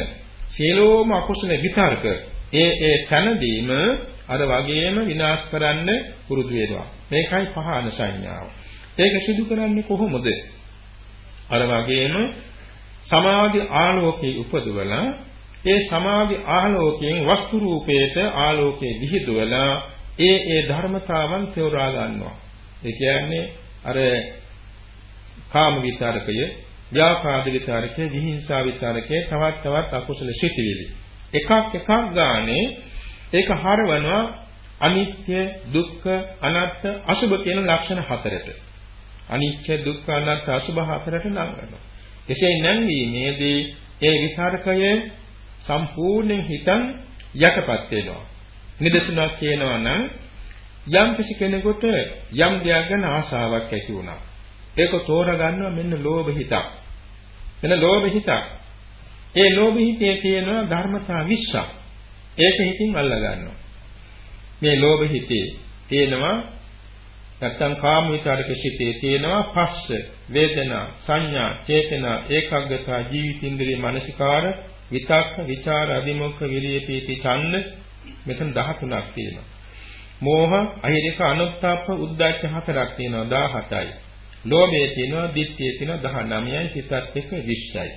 සියලෝම අකුසල විතර්ක ඒ ඒ තනදීම අර වගේම විනාශ කරන්න පුරුදු වෙනවා. මේකයි පහන සංඥාව. ඒක සිදු කරන්නේ කොහොමද? අර වගේම සමාධි ආලෝකයේ උපදවලා ඒ සමාධි ආලෝකයෙන් වස්තු රූපේට ආලෝකයේ විහිදුවලා ඒ ඒ ධර්මතාවන් තෝරා ගන්නවා. ඒ කියන්නේ අර කාම විතරකය, ව්‍යාපාද විතරකය, විහිංසා විතරකය, තවත් තවත් අකුසල සිටිවිලි. එකක් එකක් ගානේ ඒක හරවනවා අනිත්‍ය, දුක්ඛ, අනාත්ම, අසුභ කියන ලක්ෂණ හතරට. අනිත්‍ය, දුක්ඛ, අනාත්ම, අසුභ හතරට නම් කරනවා. එසේ නැන්වීමේදී ඒ විතරකය සම්පූර්ණයෙන් හිතන් යටපත් වෙනවා. නිදසුනක් කියනවා නම් යම් කිසි කෙනෙකුට යම් දෙයක් ගැන ආශාවක් ඇති වුණා. ඒක තෝරගන්නවා මෙන්න ලෝභ හිතක්. මෙන්න ලෝභ හිතක්. ඒ ලෝභ හිතේ තියෙනවා ධර්මතා 20ක්. ඒක හිතින් අල්ලා ගන්නවා. මේ ලෝභ හිතේ තියෙනවා නැත්තම් කාම විතරක සිටේ තියෙනවා පස්ස වේදනා සංඥා චේතනා ඒකාග්‍රතා ජීවිතින්ද්‍රිය මනසිකාර විතක්ක විචාර අධිමුඛ විරිය පීති ඡන්ද මෙතන 13ක් තියෙනවා. මෝහ අහිරික අනුත්තාප උද්දච්ච හතරක් තියෙනවා 17යි ලෝභයේ තියෙනවා ditthියේ තියෙනවා 19යි සිතත් එක්ක 20යි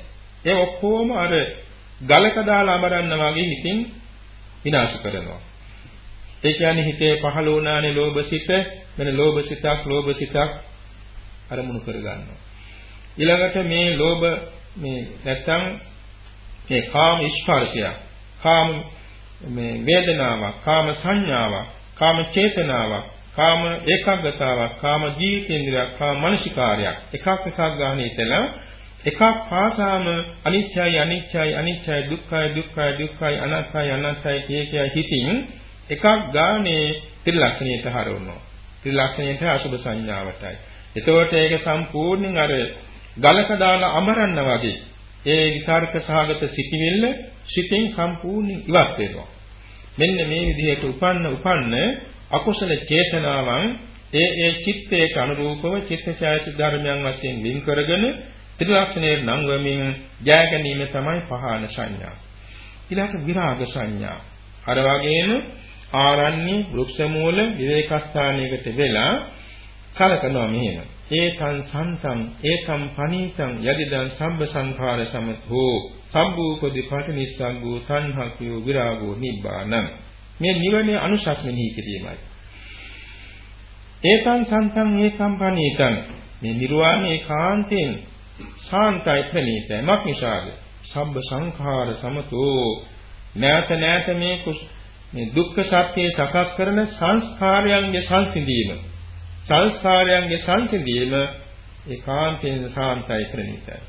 ඒ ඔක්කොම අර ගලක දාලා අමරන්න වගේ හිතින් විනාශ කරනවා. ඒ කියන්නේ හිතේ පහළ වුණානේ ලෝභ සිත මෙන්න ලෝභ සිතක් ලෝභ සිතක් අරමුණු කර ගන්නවා. ඊළඟට මේ ලෝභ මේ නැත්තම් මේ කාම ස්පර්ශය, කාම මේ වේදනාවක්, කාම සංඥාවක්, කාම චේතනාවක්, කාම ඒකාග්‍රතාවක්, කාම ජීවිතේන්ද්‍රයක්, කාම මනසිකාරයක් එකක් එකක් ගන්න ඉතලා එකක් පාසාම අනිත්‍යයි අනිත්‍යයි අනිත්‍යයි දුක්ඛයි දුක්ඛයි දුක්ඛයි අනාත්තයි අනාත්තයි කිය කිය හිතින් එකක් ගානේ ත්‍රිලක්ෂණයට හරවනවා ත්‍රිලක්ෂණයට අසුබ සංඥාවටයි. එතකොට ඒක සම්පූර්ණයෙන් අර ගලක දාලා අමරන්න වගේ ඒ විකාරක සහගත සිටිවිල්ල සිතෙන් සම්පූර්ණයෙන් ඉවත් වෙනවා. මෙන්න මේ විදිහට උපන්න උපන්න අකුසල චේතනාවන් ඒ ඒ චිත්තයට අනුරූපව චිත්තචෛතසික ධර්මයන් වශයෙන් වින් කරගෙන ත්‍රිලක්ෂණයේ නම් වමින් ජය ගැනීම තමයි පහාන සංඥා. ඊළඟ විරාග සංඥා. අර වගේම ආරණ්‍ය වෘක්ෂ මූල විවේකස්ථානයකට වෙලා කලකනවා මෙහෙම. ඒකං සන්තං ඒකම් පනීතං යදිදං සම්බ සංඛාර සමතෝ සම්බූපදි පටිනිස්සග්ගෝ තණ්හකයෝ විරාගෝ නිබ්බානං මේ නිවනේ අනුශාසනෙහි කිරීමයි. ඒකං සන්තං ඒකම් පනීතං මේ නිර්වාණය ඒකාන්තයෙන් ශාන්තයි ප්‍රණීතයි මක් නිසාද? සම්බ සංඛාර සමතෝ නැත නැත මේ මේ දුක්ඛ සත්‍යය සකස් කරන සංස්කාරයන්ගේ සංසිඳීම සංස්කාරයන්ගේ සංසිඳීම ඒකාන්තයෙන් සාන්තයි ප්‍රණීතයි.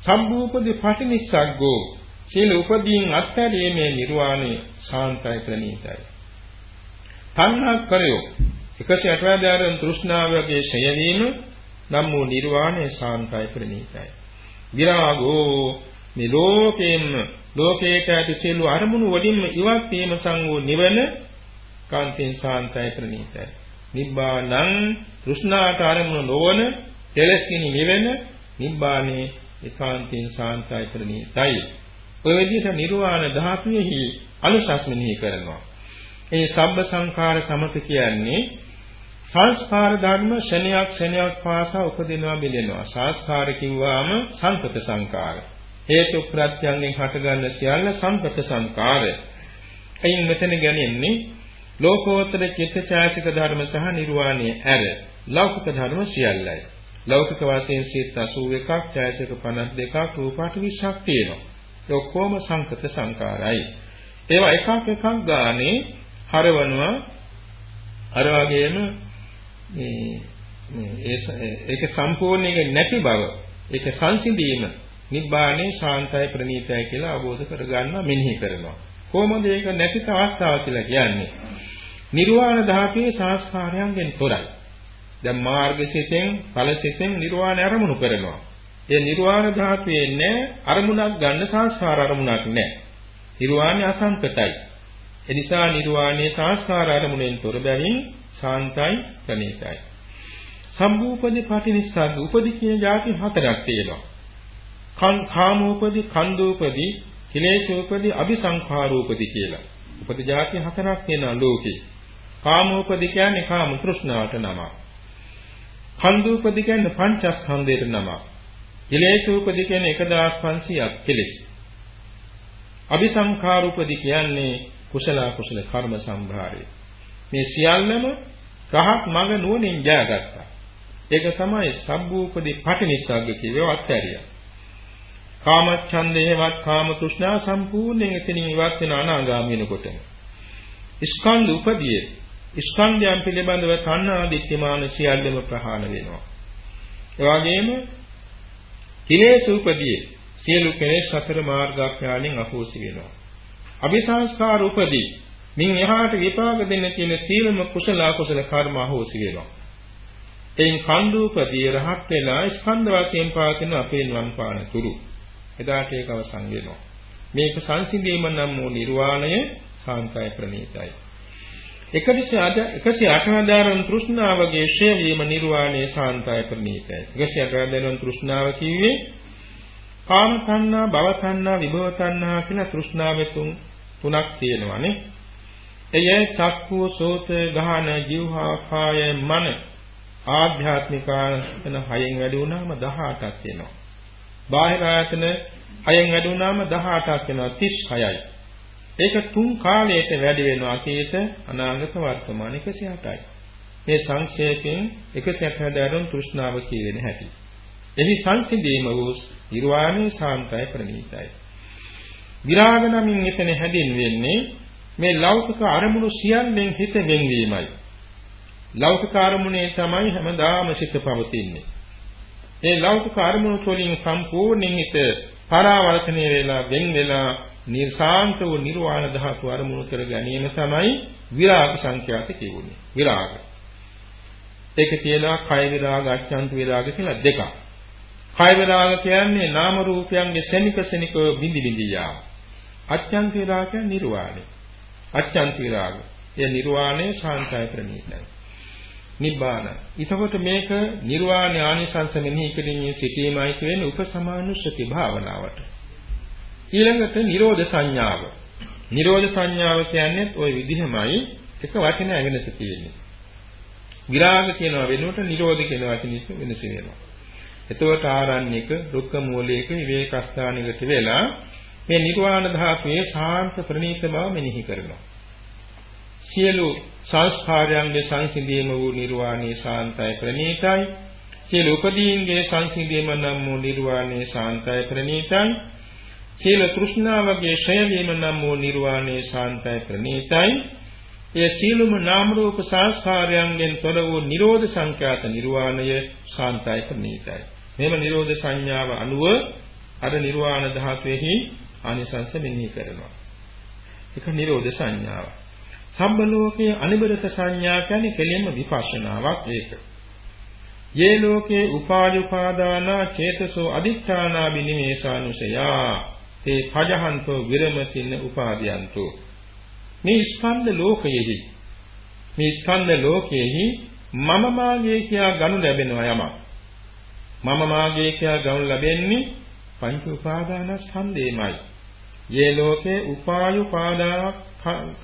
සම්භූපදී පටිනිස්සග්ගෝ සීල උපදීන් අත්හැරීමේ නිර්වාණය සාන්තයි ප්‍රණීතයි. තණ්හා කරයෝ 108 දාරන් තෘෂ්ණාවගේ ඡයවීම නම් වූ නිර්වාණය සාන්තයි ප්‍රණීතයි. විරාගෝ මේ ලෝකයෙන්ම ලෝකයට ඇති සියලු අරමුණු වලින්ම ඉවත් වීම සංවෝ නිවන කාන්තෙන් සාන්තයි ප්‍රණීතයි. නිබ්බානං තෘෂ්ණාට අරමුණු නොවන කෙලස්කිනි නිවෙන නිබ්බානේ ඒකාන්තයෙන් සාන්තයි ප්‍රණීතයි. ඔය විදිහට නිර්වාණ ධාතුවේහි අනුශාසනෙහි කරනවා. ඒ සබ්බ සංඛාර සමත කියන්නේ සංස්කාර ධර්ම ශනියක් ශනියක් පාසා උපදිනවා බිඳෙනවා. සංස්කාර කිව්වාම සංකත සංකාර. හේතු ප්‍රත්‍යයෙන් හටගන්න සියල්ල සංකත සංකාර. එයින් මෙතන ගැනෙන්නේ ලෝකෝත්තර චිත්තචෛතසික ධර්ම සහ නිර්වාණය ඇර ලෞකික ධර්ම සියල්ලයි. ලෞකික වශයෙන් සිත් 81ක්, චෛතසික 52ක්, රූපාට 20ක් තියෙනවා. ඒ ඔක්කොම සංකත සංකාරයි. ඒවා එකක් එකක් ගානේ හරවනවා අර වගේම මේ මේ ඒක සම්පූර්ණයෙන් නැති බව ඒක සංසිඳීම නිබ්බානේ ශාන්තයි ප්‍රණීතයි කියලා අවබෝධ කරගන්නවා මෙනෙහි කරනවා කොහොමද ඒක නැති අවස්ථාව කියලා කියන්නේ? නිර්වාණ ධාතුවේ සංස්කාරයන්ගෙන් තොරයි. දැන් මාර්ගසිතෙන් ඵලසිතෙන් නිර්වාණ අරමුණු කරනවා. ඒ නිර්වාණ ධාතුවේ නෑ අරමුණක් ගන්න සංස්කාර අරමුණක් නෑ. නිර්වාණය අසංකතයි. එනිසා නිර්වාණයේ සංස්කාර අරමුණෙන් තොර බැවින් ශාන්තයි ප්‍රණීතයි. සම්භූපදී පටිනිස්සග්ග උපදී කියන જાති හතරක් තියෙනවා. කං කාමෝපදී, කන්දෝපදී, කෙලේශෝපදී අபிසංඛාරෝපදී කියලා. උපද જાති හතරක් වෙනා ලෝකේ. කාමෝපදී කියන්නේ කාම තෘෂ්ණාවට නම. කන්දුපදී කියන්නේ පංචස්කන්ධයට නම. කෙලේශෝපදී කියන්නේ 1500ක් කෙලෙස්. අபிසංඛාරෝපදී කියන්නේ කුසල කුසල කර්ම සම්භාරය. මේ සියල්ලම රහත් මඟ නුවණින් ජයගත්තා. ඒක තමයි සම්බූපදී පටිනිස්සග්ග කියවේ අත්හැරියා. කාමච්ඡන්දේවත් කාම තෘෂ්ණා සම්පූර්ණයෙන් එතනින් ඉවත් වෙන අනාගාමී වෙනකොටම. ස්කන්ධ උපදී ස්කන්ධයන් පිළිබඳව තණ්හා දික්කමාන සියල්ලම ප්‍රහාණය වෙනවා. ඒ වගේම කිලේශ උපදී සියලු කෙලෙස් සතර මාර්ගඥාණයෙන් අහෝසි වෙනවා. අபிසංස්කාර උපදී මින් එහාට විපාක දෙන්න තියෙන සීලම කුසල අකුසල කර්ම අහෝසි වෙනවා. එයින් කන්දුපදී රහත් වෙලා ස්කන්ධ වශයෙන් පවතින අපේ නිවන් පාන තුරු. එදාට ඒක අවසන් වෙනවා. මේක සංසිඳීම නම් වූ නිර්වාණය සාන්තය ප්‍රණීතයි. 108 දාරන් තෘෂ්ණාවගේ ෂේ වීම නිර්වාණය සාන්තය ප්‍රණීතයි. 108 දාරන් තෘෂ්ණාව කිව්වේ කාම තණ්හා, භව තණ්හා, විභව තණ්හා කියන තෘෂ්ණාවෙ තුන් තුනක් තියෙනවානේ. එය චක්ඛු සෝත ගාන જીවහා කාය මන ආධ්‍යාත්මිකායතන හයෙන් වැඩි වුණාම 18ක් වෙනවා. බාහිර ආයතන හයෙන් වැඩි වුණාම 18ක් වෙනවා 36යි. ඒක තුන් කාලයට වැඩි වෙනවා අතීත අනාගත වර්තමාන 108යි. මේ සංක්ෂේපයෙන් 160 දරුන් තෘෂ්ණාව කියවෙන හැටි. එහි සංසිඳීම වූ නිර්වාණය සාන්තයි ප්‍රණීතයි. විරාග නමින් එතන හැදින්වෙන්නේ මේ ලෞකික අරමුණු සියල්ලෙන් හිත වෙන්වීමයි. ලෞකික අරමුණේ තමයි හැමදාම සිත පවතින්නේ. මේ ලෞකික අරමුණු වලින් සම්පූර්ණයෙන් හිත පරාවර්තනය වෙලා වෙන් වෙලා නිර්සාන්ත වූ නිර්වාණ ධාතු අරමුණු කර ගැනීම තමයි විරාග සංඛ්‍යාත කියුනේ. විරාග. ඒක තියෙනවා කය විරාග, අච්ඡන්ත විරාග කියලා දෙකක්. කය විරාග කියන්නේ නාම රූපයන්ගේ ශනික ශනිකව බිඳි බිඳි යාම. අච්ඡන්ත විරාග කියන්නේ නිර්වාණය. අච්ඡන්ත විරාග. ඒ නිර්වාණය ශාන්තය ප්‍රණීතයි. නිබ්බාන. ඊටකොට මේක නිර්වාණ ආනිසංස මෙනෙහි කිරීමේ සිටීමයි කියන්නේ උපසමානුස්සති භාවනාවට. ඊළඟට නිරෝධ සංඥාව. නිරෝධ සංඥාව කියන්නේ ওই විදිහමයි එක වචන වෙනස තියෙන්නේ. විරාග කියනවා වෙනුවට නිරෝධ කියන වචනේ වෙනස වෙනවා. එතකොට ආරණ්‍යක දුක්ඛ මූලයක විවේක ස්ථානයකට වෙලා මේ නිර්වාණ ධාතුවේ ශාන්ත ප්‍රණීත බව මෙනෙහි කරනවා. සියලු සංස්කාරයන්ගේ සංසිඳීම වූ නිර්වාණය ශාන්තයි ප්‍රණීතයි. සියලු උපදීන්ගේ සංසිඳීම නම් වූ නිර්වාණය ශාන්තයි ප්‍රණීතයි. සියලු තෘෂ්ණාවගේ ක්ෂය වීම නම් වූ නිර්වාණය ශාන්තයි ප්‍රණීතයි. ඒ සීලම නාම රූප සංස්කාරයන්ගෙන් තොර වූ නිරෝධ සංඛ්‍යාත නිර්වාණය ශාන්තයි ප්‍රණීතයි. මෙම නිරෝධ සංඥාව අනුව අර නිර්වාණ ධාතුවේහි ආනිසංස මෙනෙහි කරනවා. ඒක නිරෝධ සංඥාව. සම්බ ලෝකයේ අනිබරත සංඥා කියන්නේ කෙලින්ම විපස්සනාවක් ඒක. යේ ලෝකේ උපායුපාදාන චේතසෝ අදිඨානා බිනිමේසානුසයා තේ පජහන්තෝ විරමතින උපාදීයන්තෝ. මේ ස්කන්ධ ලෝකයෙහි මේ ස්කන්ධ ලෝකයෙහි මම මාගේ කියා ගනු ලැබෙනවා යමක්. මම මාගේ කියා ගනු ලැබෙන්නේ පංච උපාදානස්කන්ධේමයි යේ ලෝකේ උපායුපාදා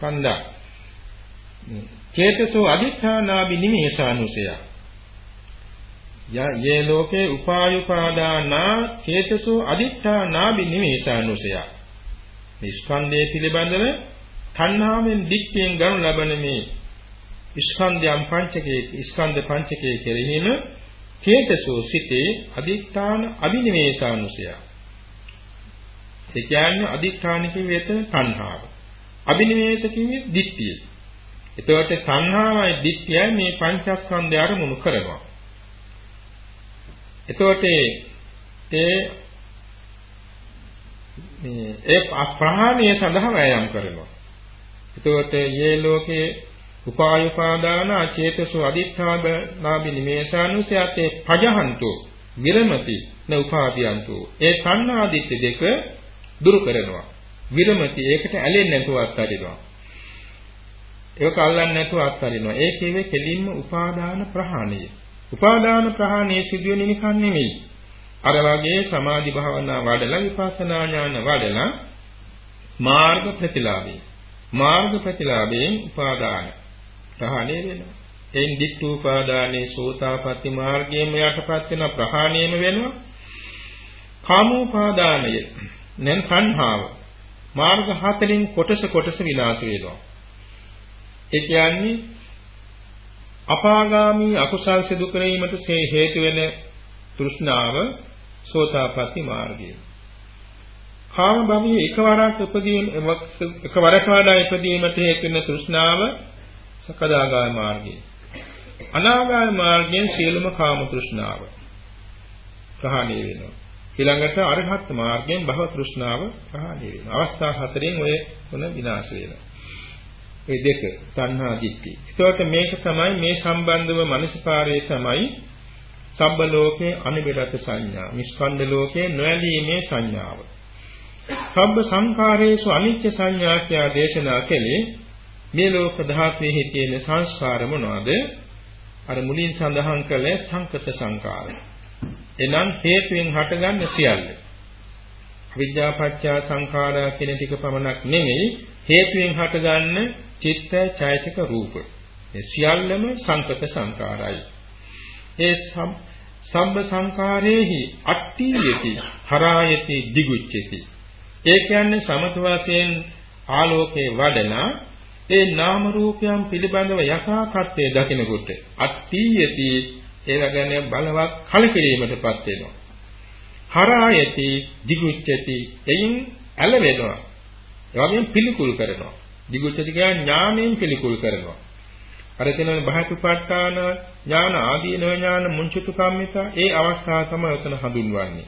කන්දා චේතසෝ අදිඨානාබි නිමේෂානුසය යේ ලෝකේ උපායුපාදානා චේතසෝ අදිඨානාබි නිමේෂානුසය මේ ස්කන්ධය පිළිබඳව තණ්හාවෙන් දික්කෙන් ගනු ලබන මේ ස්කන්ධයන් පංචකයේ ස්කන්ධ පංචකයේ කෙරෙහිම චේතසෝ සිතේ අදිඨාන අබිනිවේෂානුසය ඒ කියන්නේ අදිඨාන කිව්වේ එතන තණ්හාව. අබිනිවේෂ කිව්වේ දික්තිය එතකොට තණ්හාවයි දික්තියයි මේ පංචස්කන්ධය අරමුණු කරනවා. එතකොට ඒ මේ ඒ ප්‍රහාණය සඳහා වෑයම් කරනවා. එතකොට යේ ලෝකේ උපායපාදාන චේතසෝ අදිඨානාබි නිමේෂානුසයතේ පජහන්තු විරමති න උපාදීයන්තු. ඒ කන්නාදිත්‍ය දෙක දුරු කරනවා. විරමති ඒකට ඇලෙන්නේ නැතුව අත්හරිනවා ඒක අල්ලන්නේ නැතුව අත්හරිනවා ඒ කියවේ කෙලින්ම උපාදාන ප්‍රහාණය උපාදාන ප්‍රහාණය සිදුවෙන්නේ නිකන් නෙමෙයි අර වගේ සමාධි භාවනා වඩලා විපස්සනා ඥාන වඩලා මාර්ග ප්‍රතිලාභී මාර්ග ප්‍රතිලාභයෙන් උපාදාන ප්‍රහාණය වෙනවා. එයින් ditthi උපාදානේ සෝතාපට්ටි මාර්ගයේම යටපත් වෙන ප්‍රහාණයම වෙනවා. කාමෝපාදානය නැන් සංහාව මාර්ග හතරින් කොටස කොටස විනාශ වෙනවා. ඒ කියන්නේ අපාගාමී අකුසල් සිදු කිරීමට හේතු වෙන තෘෂ්ණාව සෝතාපට්ටි මාර්ගයේ කාම භවයේ එකවරක් උපදීම එකවරක් වඩා ඉපදීමට හේතු වෙන තෘෂ්ණාව සකදාගාම මාර්ගය. අනාගාම මාර්ගයෙන් සියලුම කාම තෘෂ්ණාව ප්‍රහාණය වෙනවා. ඊළඟට අරහත් මාර්ගයෙන් භව තෘෂ්ණාව ප්‍රහාණය වෙනවා. අවස්ථා හතරෙන් ඔය මොන විනාශ වෙනවා. මේ දෙක තණ්හා දිට්ඨි. ඒකට මේක තමයි මේ සම්බන්ධව මනසපාරයේ තමයි සබ්බ ලෝකේ අනිබිරත සංඥා. නිස්කන්ධ ලෝකේ නොඇලීමේ සංඥාව. සබ්බ සංඛාරේසු අනිත්‍ය සංඥා කියා දේශනා කළේ මේ ලෝක ධාතුවේ තියෙන සංස්කාර මොනවාද? අර මුලින් සඳහන් කළ සංකත සංකාර. එනම් හේතුයෙන් හටගන්න සියල්ල. විද්‍යාපච්චය සංඛාරා කියන ටික පමණක් නෙමෙයි හේතුයෙන් හටගන්න චිත්ත ඡායතික රූප. ඒ සියල්ලම සංකත සංකාරයි. ඒ සම්බ සංකාරේහි අට්ඨියති හරායති දිගුච්චති ඒ කියන්නේ සමත වශයෙන් ආලෝකේ වඩලා ඒ නාම රූපයන් පිළිබඳව යථාර්ථයේ දකිනකොට අට්ඨියති ඒව ගැන බලවත් කලකිරීමටපත් වෙනවා. හරායති දිගුච්ඡති එයින් ඇලවෙනවා. ඒ වගේම පිළිකුල් කරනවා. දිගුච්ඡති කියන්නේ ඥාණයෙන් පිළිකුල් කරනවා. අර කියන බහතුපට්ඨාන ඥාන ආදීනව ඥාන මුංචිතු කම්මිත ඒ අවස්ථාව තමයි උතන හඳුන්වන්නේ.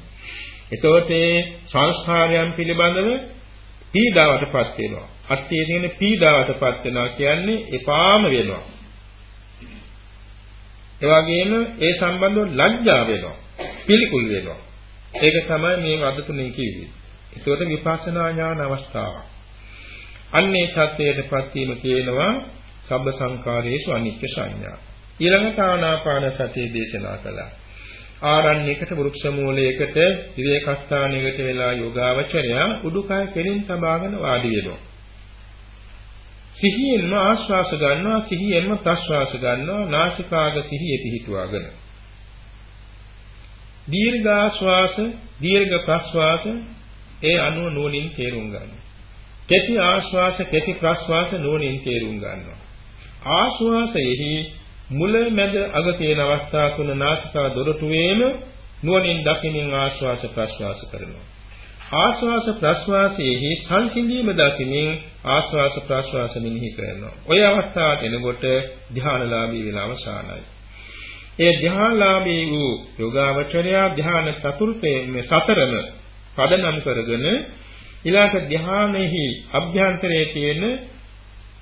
එතකොට මේ සංස්කාරයන් පිළිබඳව පීඩාවටපත් වෙනවා. අත්යේ තියෙන පීඩාවටපත් වෙනවා කියන්නේ එපාම වෙනවා. ඒ වගේම ඒ සම්බන්ධව ලැජ්ජා වෙනවා. පිළිකුල් වෙනවා. ඒක තමයි මේ වද තුනේ කිව්වේ. ඒකට විපස්සනා ඥාන අවස්ථාවක්. අන්නේ සත්‍යයටපත් වීම කියනවා සබ්බ සංකාරයේසු අනිත්‍ය සංඥා. ඊළඟට ආනාපාන සතිය දේශනා කළා. ආරණ්‍යයකට වෘක්ෂ මූලයකට විවේකස්ථානයකට වෙලා යෝගාවචරය උඩුකය කෙලින් තබාගෙන වාඩි වෙනවා. සිහියෙන්ම ආශ්වාස ගන්නවා සිහියෙන්ම ප්‍රශ්වාස ගන්නවා නාසිකාග සිහිය පිහිටුවාගෙන. දීර්ඝ ආශ්වාස දීර්ඝ ප්‍රශ්වාස ඒ අනුව නුවණින් තේරුම් ගන්නවා. කෙටි ආශ්වාස කෙටි ප්‍රශ්වාස නුවණින් තේරුම් ගන්නවා. ආශ්වාසයේහි මුල මැද අග තියෙන අවස්ථා තුන නාසිකා දොරටුවේම නුවණින් දකිනින් ආශ්වාස ප්‍රශ්වාස කරනවා. ආස්වාස ප්‍රස්වාසයේහි සංසිඳීම දකිමින් ආස්වාස ප්‍රස්වාස මෙනෙහි කරනවා. ඔය අවස්ථාවට එනකොට ධානලාභී වෙලා අවසానයි. ඒ ධානලාභී වූ යෝගාවචරයා ධාන චතුර්ථයේ මේ සතරම පදනම් කරගෙන ඊළඟ ධානයේහි අභ්‍යන්තරයේ තියෙන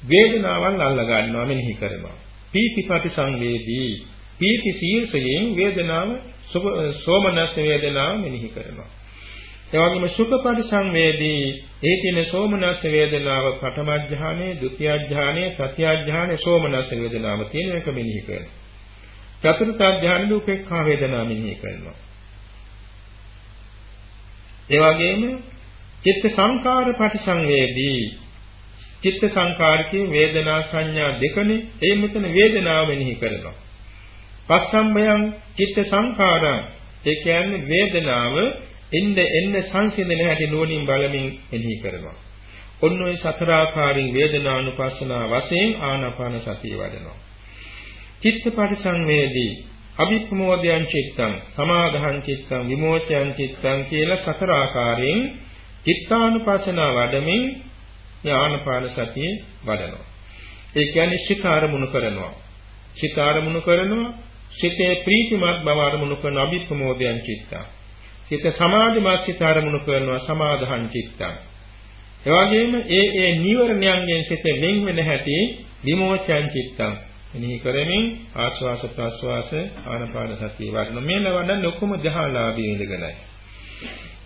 වේදනාවන් අල්ල ගන්නවා මෙනෙහි කරනවා. පීතිපටි සංවේදී පීති සීර්ෂයෙන් වේදනාව සෝමනස් වේදනාව මෙනෙහි කරනවා. එවැගේම සුඛ පරිසංවේදී ඒ කියන සෝමනස් වේදනාව ප්‍රථම ඥානෙ, ဒုတိ ය ඥානෙ, තතිය ඥානෙ සෝමනස් වේදනාව තියෙන එක මෙනෙහි කරනවා. චතුර්ථ ඥානෙ උපේක්ඛා වේදනාව මෙනෙහි කරනවා. ඒ වගේම චිත්ත සංකාර පරිසංවේදී චිත්ත සංකාරකේ වේදනා සංඥා දෙකනේ ඒ මෙතන වේදනාව මෙනෙහි කරනවා. පස්සම්බයං චිත්ත සංකාරං ඒ කියන්නේ වේදනාව එන්න එන්න සංසිඳන හැටි නුවණින් බලමින් එනෙහි කරනවා. ඔන්න ඔය සතර ආකාරයෙන් වේදනානුපස්සනා වශයෙන් ආනාපාන සතිය වඩනවා. චිත්ත පරිසංවේදී අභිප්‍රමෝදයන් චිත්තං සමාධං චිත්තං විමෝචයන් චිත්තං කියලා සතර ආකාරයෙන් චිත්තානුපස්සනා වඩමින් ඥානපාන සතිය වඩනවා. ඒ කියන්නේ ශිකාරමුණු කරනවා. ශිකාරමුණු කරනවා සිතේ ප්‍රීතිමත් බව අරමුණු කරන අභිප්‍රමෝදයන් චිත්තං සිත සමාධිමත් සිත අරමුණු කරනවා සමාධහං චිත්තං. එවැගේම ඒ ඒ නීවරණයන්ගෙන් සිත වෙන් වෙන හැටි විමෝචයන් චිත්තං. එනිහි කරමින් ආස්වාස ප්‍රස්වාස ආනපාන සතිය වඩන මේ ලවඩන ඔක්කොම දහලාභී ඉඳගෙනයි.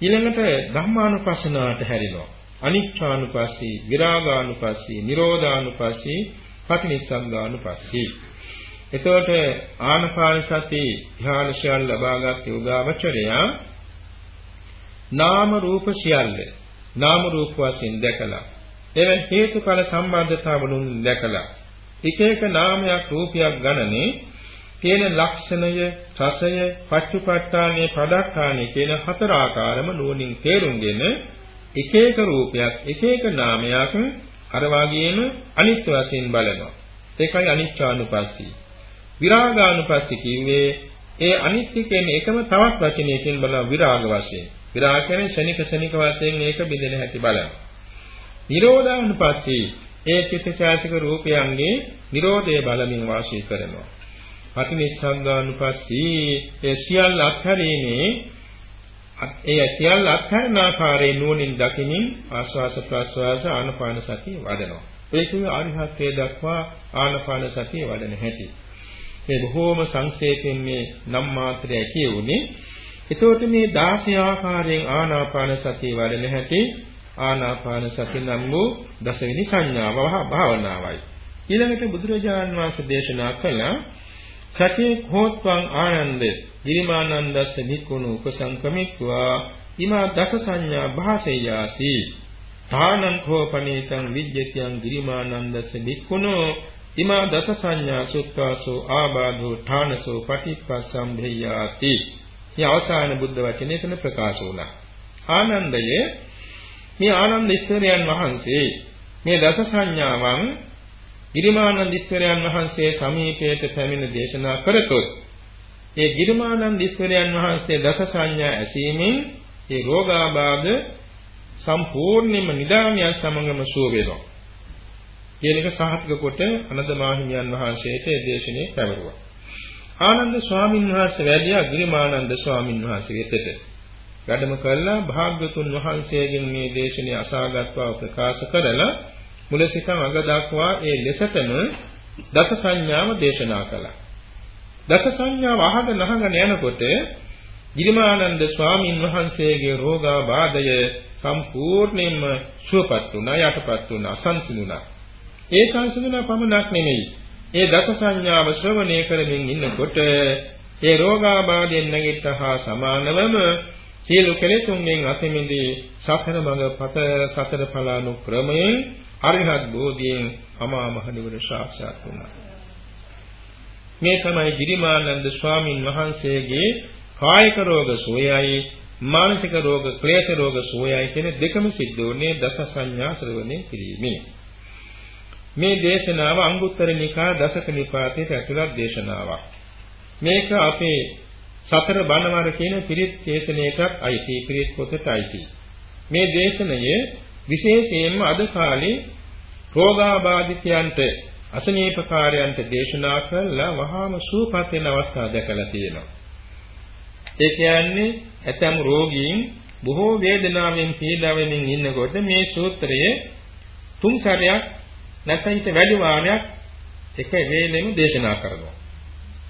ඊළඟට ධම්මානුපස්සනාවට හැරිනවා. අනිච්චානුපස්සී, විරාගානුපස්සී, නිරෝධානුපස්සී, පටිනිස්සග්ගානුපස්සී. එතකොට ආනපාන සති ධ්‍යානශයන් ලබාගත් යෝගාවචරයා නාම රූප සියල්ල නාම රූප වශයෙන් දැකලා එවන් හේතුඵල සම්බන්ධතාවලුන් දැකලා එක එක නාමයක් රූපයක් ගණනේ තියෙන ලක්ෂණය රසය පච්චුපට්ඨානේ පදක්ඛානේ කියන හතර ආකාරම නුවණින් තේරුම්ගෙන එක එක රූපයක් එක එක නාමයක් අර වාගේම අනිත්‍ය වශයෙන් බලනවා ඒකයි අනිච්චානුපස්සී විරාගානුපස්සී කිව්වේ ඒ අනිත්‍ය කියන්නේ එකම තවත් වචනයකින් බලන විරාග වශයෙන් විරාග කියන්නේ ශනික ශනික වශයෙන් මේක බෙදෙන හැටි බලන්න. නිරෝධානුපස්සී ඒ චිත්තචෛතසික රූපයන්ගේ නිරෝධය බලමින් වාසය කරනවා. පටිනිස්සග්ගානුපස්සී ඒ සියල්ල අත්හැරීමේ ඒ සියල්ල අත්හැරන ආකාරයේ නුවණින් දකිමින් ආස්වාස ප්‍රස්වාස ආනපාන සතිය වඩනවා. ඒකේ ආරිහත්ත්වයේ දක්වා ආනපාන සතිය වඩන හැටි. මේ බොහෝම සංක්ෂේපයෙන් මේ නම් මාත්‍රය කියුනේ එතකොට මේ 16 ආකාරයෙන් ආනාපාන සතිය වඩන හැටි ආනාපාන සති නම් වූ දසවෙනි සංඥාව භාවනාවයි. ඊළඟට බුදුරජාණන් වහන්සේ දේශනා කළ සතිය හෝත්වං ආනන්ද ගිරිමානන්දස්ස නිකුණු උපසංකමිත්වා ඉමා දස සංඥා භාසෙයාසි තානං කෝපනීතං විජ්ජතියං ගිරිමානන්දස්ස නිකුණු ඉමා දස සංඥා සුත්වාසෝ ආබාධෝ ඨානසෝ පටිච්චසම්භේයාති මේ අවසාන බුද්ධ වචනේ එතන ප්‍රකාශ වුණා. ආනන්දය මේ ආනන්ද ඉස්වරයන් වහන්සේ මේ දස සංඥාවන් ගිරිමානන්ද ඉස්වරයන් වහන්සේ සමීපයට පැමිණ දේශනා කරතොත් ඒ ගිරිමානන්ද ඉස්වරයන් වහන්සේ දස සංඥා ඇසීමෙන් ඒ රෝගාබාධ සම්පූර්ණයෙන්ම නිදානිය සමගම සුව වෙනවා. කියන එක සාහිත්‍ය කොට අනද මාහිමියන් වහන්සේට දේශනේ පැවරුවා. ආනන්ද ස්වාමීන් වහන්සේ වැඩියා ගිරිමානන්ද ස්වාමීන් වහන්සේ වෙතට. වැඩම කළා භාග්‍යතුන් වහන්සේගෙන් මේ දේශනේ අසාගත් බව ප්‍රකාශ කරලා මුල සිට අග දක්වා ඒ ලෙසටම දස සංඥාව දේශනා කළා. දස සංඥාව අහගෙන අහගෙන යනකොට ගිරිමානන්ද ස්වාමීන් වහන්සේගේ රෝගාබාධය සම්පූර්ණයෙන්ම සුවපත් වුණා යටපත් වුණා සංසිඳුණා. ඒ සංසිඳුණා පමණක් නෙමෙයි ඒ දස සංඥාව ශ්‍රවණය කරමින් ඉන්නකොට ඒ රෝගාබාධයෙන් නැගිට්ටහා සමානවම සියලු කෙලෙසුන්ගෙන් අතමිදී සතර මඟ පත සතර ඵලානු ක්‍රමයෙන් අරිහත් බෝධියෙන් අමා මහ නිවන සාක්ෂාත් වුණා. මේ තමයි ගිරිමානන්ද ස්වාමින් වහන්සේගේ කායික රෝග සෝයයි මානසික රෝග ක්ලේශ රෝග සෝයයි කියන දෙකම සිද්ධ වුණේ දස සංඥා ශ්‍රවණය කිරීමෙන්. මේ දේශනාව අංගුත්තර නිකාය දසක නිපාතයේ ඇතුළත් දේශනාවක්. මේක අපේ සතර බණවර කියන පිරිත් දේශනාවකට අයිති පිරිත් පොතට අයිති. මේ දේශනය විශේෂයෙන්ම අද කාලේ රෝගාබාධිතයන්ට අසනීපකාරයන්ට දේශනා කළා වහාම සුවපත් වෙන අවස්ථා දැකලා තියෙනවා. ඒ කියන්නේ ඇතම් රෝගීන් බොහෝ වේදනාවෙන් පීඩා වෙමින් ඉන්නකොට මේ සූත්‍රය තුන් සැරයක් නැත්නම් ඊට වැඩි වාරයක් එක වේලෙම දේශනා කරනවා.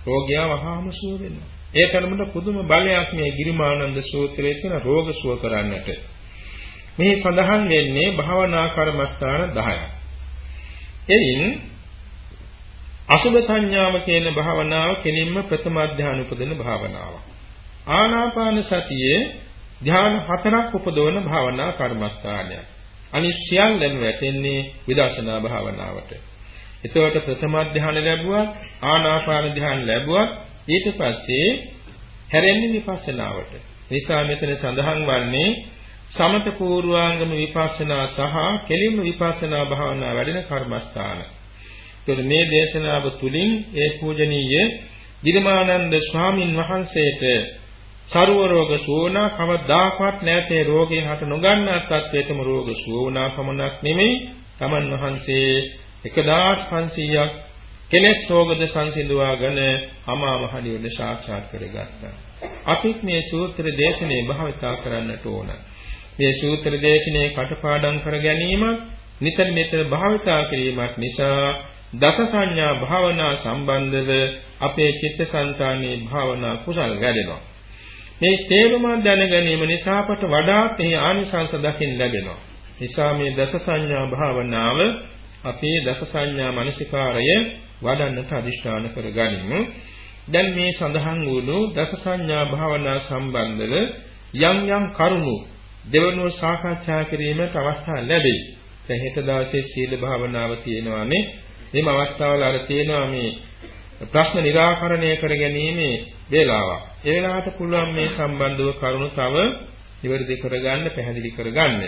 රෝගියා වහාම සුව වෙනවා. ඒ තරමට පුදුම බලයක් මේ ගිරිමානන්ද සූත්‍රයේ තියෙන රෝග සුව කරන්නට. මේ සඳහන් වෙන්නේ භාවනා කර්මස්ථාන 10ක්. එයින් අසුභ සංඥාව කියන භාවනාව කෙලින්ම ප්‍රථම අධ්‍යාන උපදින භාවනාවක්. ආනාපාන සතියේ ධ්‍යාන හතරක් උපදවන භාවනා කර්මස්ථානයක්. අනිත් සියල්ලම වැටෙන්නේ විදර්ශනා භාවනාවට. එතකොට ප්‍රථම ධ්‍යාන ලැබුවා, ආනාපාන ධ්‍යාන ලැබුවා, ඊට පස්සේ හැරෙන්නේ විපස්සනාවට. නිසා මෙතන සඳහන් වන්නේ සමත පූර්වාංගම විපස්සනා සහ කෙලින්ම විපස්සනා භාවනා වැඩෙන කර්මස්ථාන. ඒතර මේ දේශනාව තුලින් ඒ පූජනීය දිරමානන්ද ස්වාමින් වහන්සේට සරුව රෝග සුවනා කවදාකවත් නැතේ රෝගේ හට නොගන්නා තත්වයටම රෝග සුවනා පමණක් නෙමෙයි තමන් වහන්සේ 1500ක් කෙලෙස් රෝගද සංසිඳුවාගෙන අමා මහ නිවන සාක්ෂාත් කරගත්තා. අපිත් මේ සූත්‍ර දේශනේ භාවිතා කරන්නට ඕන. මේ සූත්‍ර දේශනේ කටපාඩම් කර ගැනීමත් නිතර නිතර භාවිතා කිරීමත් නිසා දස සංඥා භාවනා සම්බන්ධව අපේ චිත්තසංතානයේ භාවනා කුසල් වැඩෙනවා. මේ තේරුම දැන ගැනීම නිසා අපට වඩාත් එහි ආනිසංස දකින්න ලැබෙනවා. නිසා මේ දස සංඥා භාවනාව අපේ දස සංඥා මනසිකාරය වඩන්නට අදිෂ්ඨාන කරගනිමු. දැන් මේ සඳහන් වුණු දස සංඥා භාවනා සම්බන්ධව යම් යම් කරුණු දෙවනුව සාකච්ඡා කිරීමට අවස්ථාව ලැබෙයි. දැන් හෙට දවසේ සීල භාවනාව තියෙනවානේ. මේ අවස්ථාවල අර තියෙනවා මේ ප්‍රශ්න निराකරණය කර ගැනීමේ වේලාවක්. ඒ වෙලාවට පුළුවන් මේ සම්බන්ධව කරුණු තව නිවැරදි කරගන්න, පැහැදිලි කරගන්න.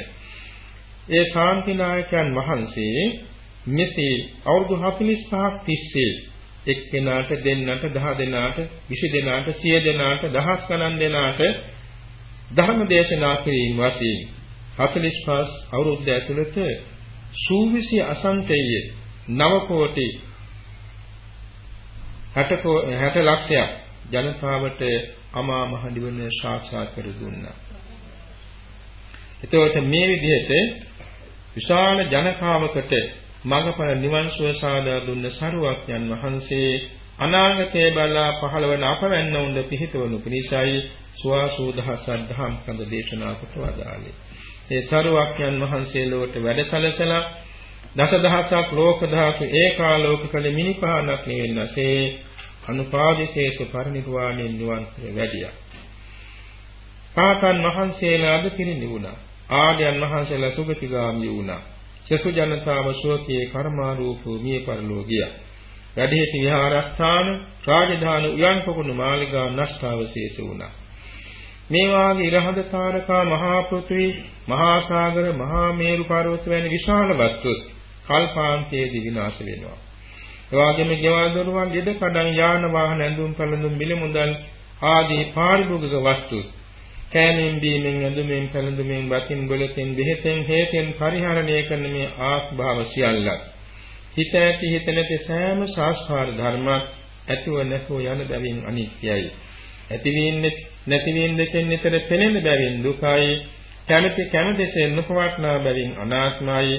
ඒ ශාන්තිනායකයන් වහන්සේ මෙසේ අවුරුදු 45ක් තිස්සේ එක්කෙනාට දෙන්නට දහ දෙනාට විසි දෙනාට සිය දෙනාට දහස් ගණන් දෙනාට ධර්ම දේශනා කිරීම වශයෙන් 45 අවුරුද්ද ඇතුළත සූවිසි අසංකේය නව කෝටි 60 ලක්ෂයක් ජනතාවට අමා මහ නිවන සාක්ෂාත් කර දුන්නා. එතකොට මේ විදිහට විශාල ජනකාවකට මඟඵල නිවන් සුව සාදා දුන්න සරුවක්යන් වහන්සේ අනාගතයේ බලා පහළවන අපවැන්න උන්ද පිහිටවනු පිණිසයි සුවාසූ දහස් අධ්‍යාම් කඳ දේශනා කොට වදාළේ. ඒ සරුවක්යන් වහන්සේ ලොවට වැඩසලසලා දසදහසක් ලෝක ධාතු ඒකාලෝක කළ මිනිපානක් නෙවෙන්නසේ අනුපාදිශේෂ පරිනිර්වාණයෙන් නිවන් වැඩියා. පාතන් වහන්සේලාද පිරිනිවුණා. ආර්යයන් වහන්සේලා සුගතිගාමී වුණා. සසු ජනතාව ශෝකයේ කර්මාරූපෝ මිය පරලෝ ගියා. වැඩිහිටි විහාරස්ථාන රාජධානි උයන් පොකුණු මාලිගා නෂ්ටාවශේෂ වුණා. මේ වාගේ ඉරහඳ තාරකා මහා පෘථිවි මහා සාගර මහා මේරු පර්වත වැනි විශාල වස්තු කල්පාන්තයේදී විනාශ වෙනවා. ඒ වගේම ගෙවල් දොරවල් ගෙඩ කඩන් යාන වාහන ඇඳුම් පැළඳුම් මිල මුදල් ආදී පාරිභෝගික වස්තු කෑමෙන් බීමෙන් ඇඳුමෙන් පැළඳුමෙන් වතින් බොලකින් බෙහෙතෙන් හේතෙන් පරිහරණය කරන මේ ආස්භාව සියල්ලක් හිත ඇති හිත නැති සෑම සංස්කාර ධර්මයක් ඇතිව නැසෝ යන බැවින් අනිත්‍යයි. ඇතිවීන්නේ නැතිවීම දෙකෙන් නිතර පෙළෙන බැවින් දුකයි. කැමැති කැමැතිසේ නොපවත්නා බැවින් අනාත්මයි.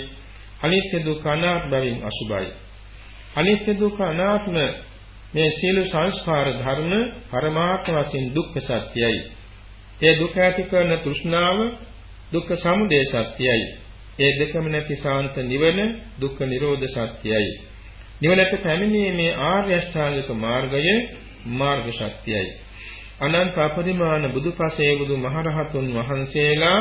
අනිත්‍ය දුක්ඛ අනාත්ම බැවින් අසුභයි අනිත්‍ය දුක්ඛ අනාත්ම මේ සියලු සංස්කාර ධර්ම පරමාර්ථ වශයෙන් දුක්ඛ සත්‍යයි. ඒ දුක ඇති කරන තෘෂ්ණාව දුක්ඛ සමුදය සත්‍යයි. ඒ දෙකම නැති ශාන්ත නිවන දුක්ඛ නිරෝධ සත්‍යයි. නිවනට පැමිණීමේ ආර්ය අෂ්ටාංගික මාර්ගය මාර්ග ශක්තියයි. අනන්ත අපරිමාණ බුදුපසේ බුදු මහරහතුන් වහන්සේලා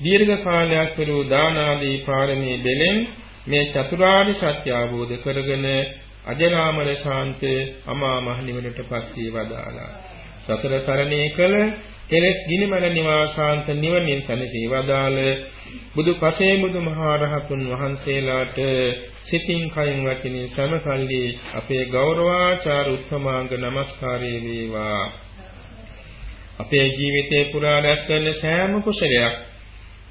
දීර්ඝ කාලයක් පෙරූ දාන ආදී පාරමී බෙලෙන් මේ චතුරාර්ය සත්‍ය අවබෝධ කරගෙන අජරාමර ශාන්ත අමා මහ නිවනටපත් වී වදාලා සතර තරණය කළ කෙලෙස් ගිනිමල නිවාසාන්ත නිවනින් සැනසී වදාළ බුදු පසේ බුදු මහරහතුන් වහන්සේලාට සිතින් කයින් වචනින් සමකල්ලි අපේ ගෞරවාචාර උත්තමාංග නමස්කාරය වේවා. අපේ ජීවිතේ පුරා රැස් කරන සෑම කුසලයක්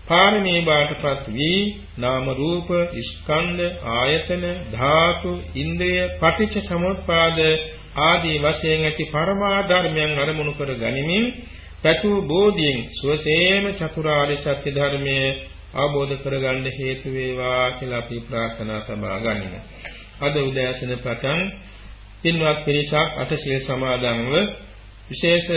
පාරමී බාටපත් වී නාම රූප ස්කන්ධ ආයතන ධාතු ඉන්ද්‍රිය පටිච්ච සමුප්පාද ආදී වශයෙන් ඇති පරමා ධර්මයන් අරමුණු කර ගනිමින් පැතු බෝධියෙන් සුවසේම චතුරාර්ය සත්‍ය ධර්මයේ අවබෝධ කරගන්න හේතු වේවා කියලා අපි ප්‍රාර්ථනා සබා ගනිමු. අද උදෑසන පටන් පින්වත් පිරිසක් අටසිල් සමාදන්ව විශේෂ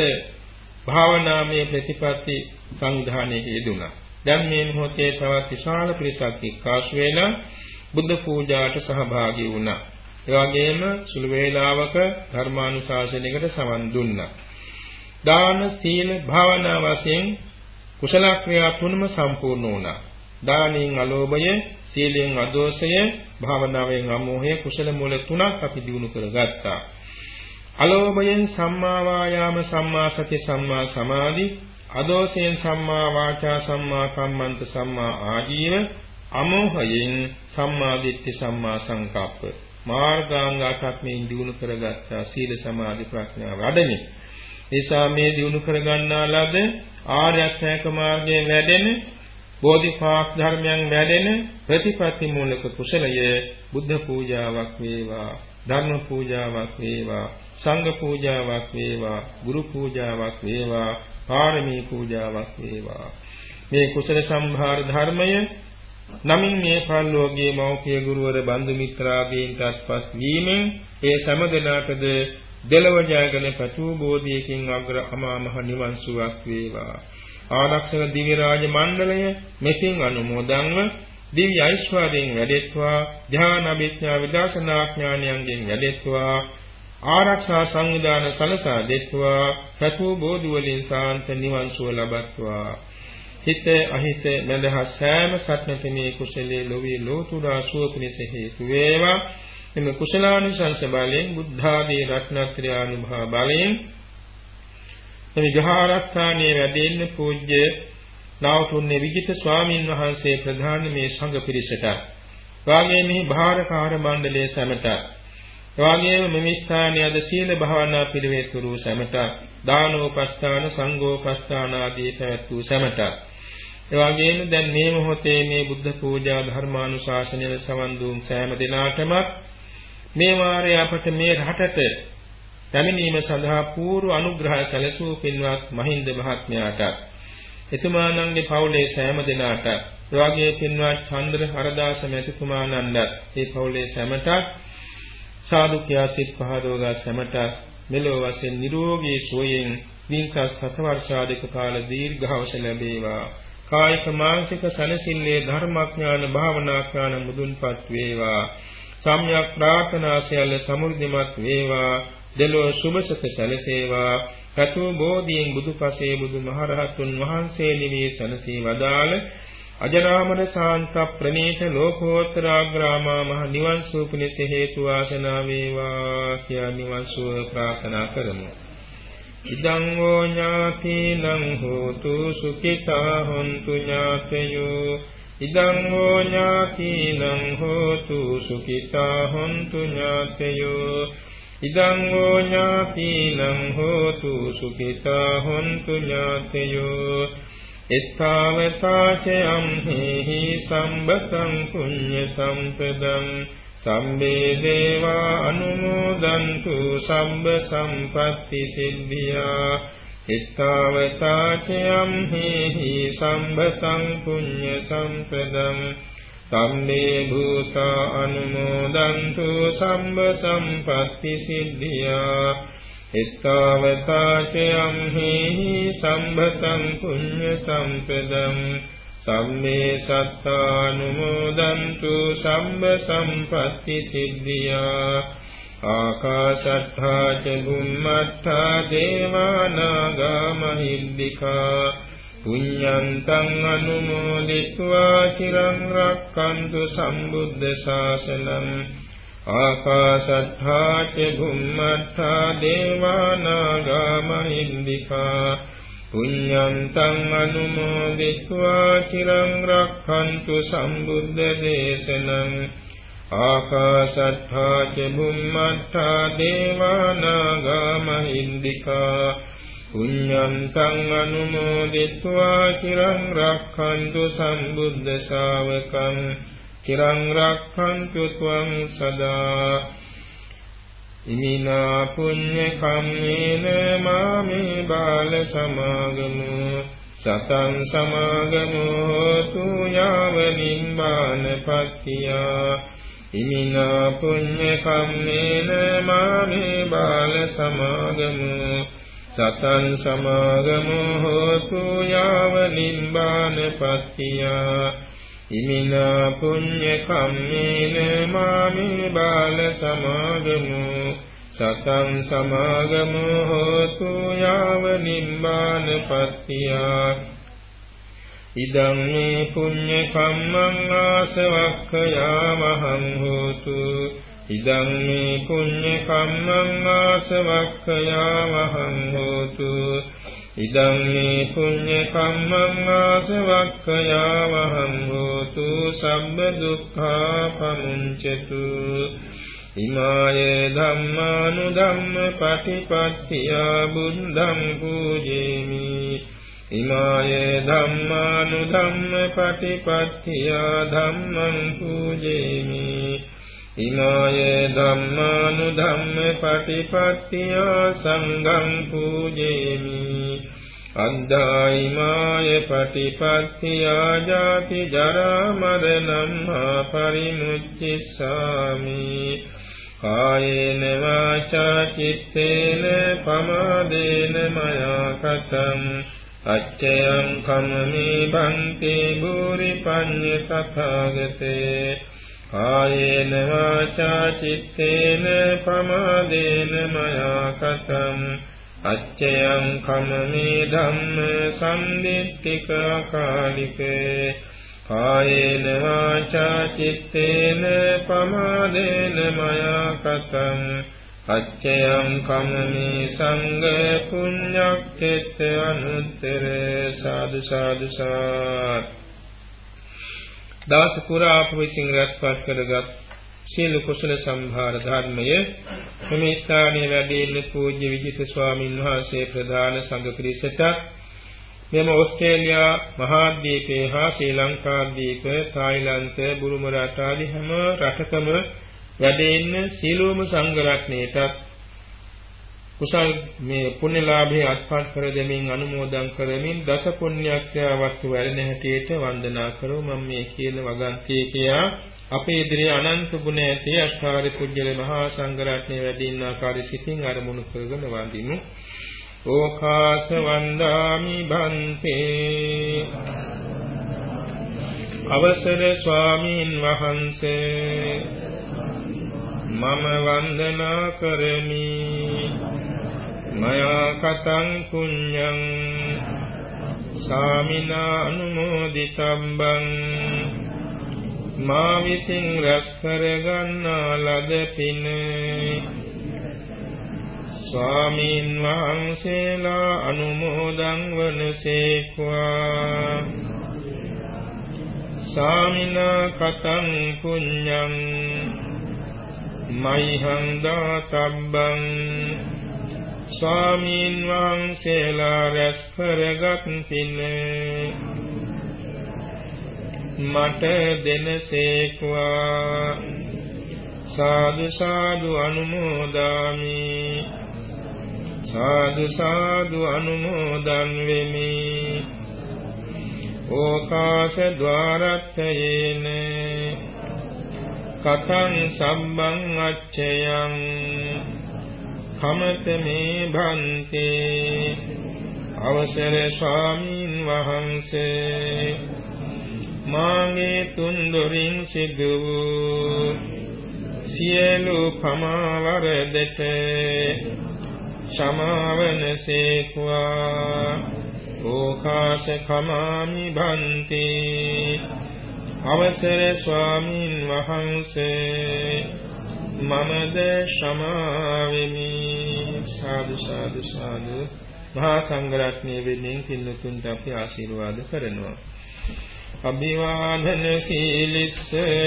භාවනාමය ප්‍රතිපatti සංවිධානයේ යෙදුණා. දැන් මේ මොහොතේ තවත් විශාල පිරිසක් එක්කාසු වෙලා බුද්ධ පූජාට සහභාගී වුණා. ඒ වගේම සුළු වේලාවක ධර්මානුශාසනයකට සමන් දුන්නා. දාන සීල භාවනා වශයෙන් කුසල ක්‍රියා තුනම සම්පූර්ණ වුණා. දානෙන් අලෝභය, සීලෙන් අදෝෂය, භාවනාවෙන් අමෝහය කුසල මූල තුනක් අපි දිනු කරගත්තා. අලෝභයෙන් සම්මා වායාම සම්මා සති සම්මා සමාධි අදෝසයෙන් සම්මා වාචා සම්මා කම්මන්ත සම්මා ආජීව අමෝහයෙන් සම්මා දිට්ඨි සම්මා සංකප්ප මාර්ගාංග අටක් මේ දිනු කරගත්තා සීල සමාධි ප්‍රඥා වඩමි. නිසා මේ දිනු කරගන්නා ලද ආර්ය අෂ්ටාංග මාර්ගයේ වැඩෙන බෝධිපාක් ධර්මයන් වැඩෙන ප්‍රතිපatti මූලක කුසලය බුද්ධ පූජාවක් වේවා ධර්ම පූජාවක් වේවා සංඝ පූජාවක් වේවා ගුරු පූජාවක් වේවා පාරමී පූජාවක් වේවා මේ කුසල සම්භාර ධර්මය නමින් මේ පල්ලෝකයේ මෞපිය ගුරුවර බන්දු මිත්‍රාදීන්ටත්පත් වීමෙන් ඒ සමදනාටද දෙලව ජයගෙන පතු බෝධියකින් අග්‍ර අමා මහ නිවන් සුවක් වේවා. ආරක්ෂක දිව්‍ය රාජ මණ්ඩලය මෙතින් අනුමෝදන්ව දිව්‍ය ඓශ්වර්යයෙන් වැඩෙත්වා ධ්‍යාන අභිඥා විදර්ශනා ඥානයන්ගෙන් වැඩෙත්වා ආරක්ෂා සංවිධාන සලසා දෙත්වා සතු බෝධි වලින් සාන්ත නිවන් සුව ලබත්වා. හිත අහිත මඳහත් සෑම සත්නතමේ කුසලයේ ලොවේ ලෝතුරා සුව පිණිස හේතු වේවා. එම කුසලානිසංස බලයෙන් බුද්ධාදී රත්නත්‍රය අනුභව බලයෙන් මේ විහාරස්ථානයේ වැඩෙන්න පූජ්‍ය නාවතුන්නේ විජිත ස්වාමින් වහන්සේ ප්‍රධාන මේ සංඝ පිරිසට. වාගේ මෙහි භාරකාර මණ්ඩලයේ සැමට. වාගේම මෙමි ස්ථානයේ අද සීල භාවනා පිළිවෙතුරු සැමට. දානෝපස්ථාන සංඝෝපස්ථාන ආදී පැවැත්වූ සැමට. එවාගෙම දැන් මේ මොහොතේ මේ බුද්ධ පූජා ධර්මානුශාසනයේ සවන් දුන් සෑම දිනාටම මේ වාරයේ අපට මේ රටට පැමිණීම සඳහා పూర్ව අනුග්‍රහය සැලසූ පින්වත් මහින්ද මහත්මයාට එතුමාණන්ගේ පවුලේ සෑම දිනාට එවාගේ පින්වත් චන්ද්‍ර හරදාස මෙතුමාණන්ට මේ පවුලේ සැමට සාදු කියා සිත් පහදවගා සැමට මෙලොව වශයෙන් නිරෝගී සුවයෙන් දීර්ඝ සත වර්ෂාධික කාල දීර්ඝවස ලැබේවා. කායික මානසික සනසිල්ලේ ධර්මඥාන භාවනාඥාන මුදුන්පත් වේවා. සම්‍යක් ප්‍රාර්ථනා සියල්ල සමුර්ධිමත් වේවා. දෙලොව සුභසත සැලසේවා. රතු බෝධියෙන් බුදුපසේ බුදුමහරහතුන් වහන්සේ නිවී සනසී වදාළ අජරාමර ශාන්ත ප්‍රණීත ලෝකෝත්තරාග්‍රාමා මහ නිවන් සුව පිණිස හේතු වාසනා වේවා කියා නිවන් සුව ප්‍රාර්ථනා කරමු. ඉදං ෝ ඥාතිනං හෝතු සුඛිතා හොන්තු ඥාතයෝ. ඉදං ෝ ඥාතිනං හෝතු සුඛිතා හොන්තු ඥාතයෝ. ඉදං ෝ ඥාතිනං හෝතු සුඛිතා හොන්තු ඥාතයෝ. එත්තාවතාචයම් හේහි සම්බතං පුඤ්ඤ සම්පදං සම්බේ දේවා අනුමෝදන්තු සම්බ සම්පatti සිද්ධියා. එත්තාවතාචයම් හේහි සම්බතං පුඤ්ඤ සම්පදං. සම්මේ භූතා අනුමෝදන්තු සම්බ සම්පatti සිද්ධියා. එත්තාවතාචයම් හේහි සම්බතං පුඤ්ඤ සම්පදං. සම්මේ සත්තානුමෝදන්තු සම්ම සම්පත්ති සිද්ධියා. ආකාශට්ඨා ච බුම්මට්ඨා දේවානාග මහිද්దికා පුඤ්ඤන්තං අනුමෝදිत्वा චිරං රක්칸තු සම්බුද්ධ ශාසනං. ආකාශට්ඨා ච බුම්මට්ඨා දේවානාග මහිද්దికා පුඤ්ඤන්තං අනුමෝදිत्वा චිරං රක්ඛන්තු සම්බුද්ධ දේශනං ආකාශත්තා ච බුම්මත්තා දේවානාග මහින්దికා පුඤ්ඤන්තං අනුමෝදිत्वा චිරං රක්ඛන්තු සම්බුද්ධ ශාවකං චිරං රක්ඛන්තු ත්වං සදා ඉමිනා පුඤ්ඤ කම්මේන මාමේ බාල සමාගමු. සතං සමාගමු හෝතු යාව නිම්බාන පත්තියා. ඉමිනා පුඤ්ඤ කම්මේන මාමේ බාල සමාගමු. සතං සමාගමෝ හෝතු යාව නිබ්බාන පත්තියා. ඉමිනා පුඤ්ඤ කම්මේන මාමේ බාල සමාගමෝ। සතං සමාගමෝ හෝතු යාව නිබ්බාන පත්තියා। ඉදං මේ පුඤ්ඤ කම්මං ආසවක්ඛයා මහං හෝතු। ඉදං මේ පුඤ්ඤ කම්මං ආසවක්ඛයා වහං හෝතු। ඉදං මේ පුඤ්ඤ කම්මං ආසවක්ඛයා වහං හෝතු සම්බ දුක්ඛා පමුංචතු ඉමාය ධම්මානුධම්ම පටිපත්තියා බුද්ධං පූජේමි ඉමාය ධම්මානුධම්ම පටිපත්තියා ධම්මං පූජේමි ඉමාය ධම්මානුධම්ම පටිපත්තිය සංඝං පූජේමි අද්දායිමාය පටිපත්තිය ජාති ජරා මරණං හා පරිමුච්චිස්සාමි කායේන වාචා චිත්තේන පමාදේන මයා කතං අච්චයං කමමේ බන්තේ භූරි පඤ්ඤ තථාගතේ. කායේන වාචා චිත්තේන පමාදේන මයා කතං අච්චයං කමමේ ධම්ම සම්දිත්තික කාලිකේ කායේන වාචා චිත්තේන පමාදේන මයා කතං අච්චයං කමමේ සංඝ පුඤ්ඤක්කෙත් අනුත්තර සාදු සාදු සාදු දවස පුරා අප විසින් රැස්පත් කරගත් සීල කුසල සම්භාර ධර්මය මෙම ස්ථානයේ වැඩ ඉන්න පූජ්‍ය විජිත ස්වාමින් වහන්සේ ප්‍රධාන සංඝ පිරිසට මෙම ඕස්ට්‍රේලියා මහාද්වීපයේ හා ශ්‍රී ලංකාද්වීප තායිලන්ත බුරුම රට ආදී හැම රටකම වැඩ ඉන්න සීලෝම සංඝ රත්නයටත් කුසල් මේ පුණ්‍යලාභයේ අත්පත් කර දෙමින් අනුමෝදන් කරමින් දස පුණ්‍යක්‍රියා වස්තු වැඩෙන හැටියට වන්දනා කරමු. මම මේ කියන වගන්තිය කියා අපේ ඉදිරියේ අනන්ත ගුණ ඇති අෂ්ටාරි පුජ්‍යල මහා සංඝරත්නයේ වැඩි ඉන්න ආකාරي සිතින් අරමුණු කරගෙන වඳිමු. ඕකාස වන්දාමි භන්තේ. අවසර ස්වාමීන් වහන්සේ. මම වන්දනා කරමි. මයා කතං පුඤ්ඤං සාමිනා අනුමෝදිතබ්බං මා විසින් රැස් කරගන්නා ලද පින. ස්වාමීන් වහන්සේලා අනුමෝදන් වනසේක්වා සාමිනා කතං පුඤ්ඤං මයිහං දාතබ්බං. ස්වාමීන් වහන්සේලා රැස් කරගත් පින. මට දෙනසේක්වා සාදු සාදු අනුමෝදාමි. සාදු සාදු අනුමෝදන් වෙමි. ඕකාශ ద్వාරත්තයේන කතං සම්බං අච්චයං කමත මේ භන්තේ. අවසර ස්වාමීන් වහන්සේ. මාගේ තුන් දොරින් සිදු වූ සියලු පමාවරදට සමාවන සේක්වා. ඕකාශ කමාමි භන්තේ. අවසර ස්වාමීන් වහන්සේ. මමද ශමාවෙමි. සාදු සාදු සාදු. මහා සංඝරත්නයේ වෙනින් පින්නතුන්ට අපි ආශිර්වාද කරනවා. අභිවාදන සීලිස්ස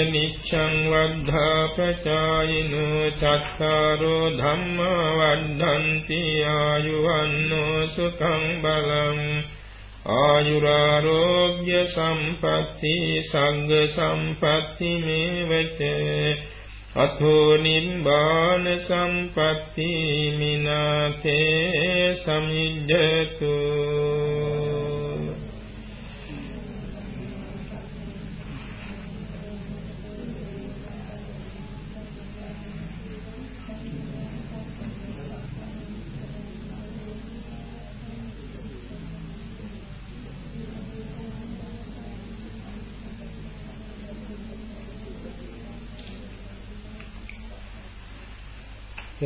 නිච්ඡං වද්ධා පචායිනෝ චත්තාරෝ ධම්මා වද්ධන්ති ආයුවන්නෝ සුඛං බලං ආයුරාරෝග්‍ය සම්පatti සංඝ සම්පatti මේවච අතෝ නිබ්බාන සම්පatti මිනාතේ සමිජ්ජතු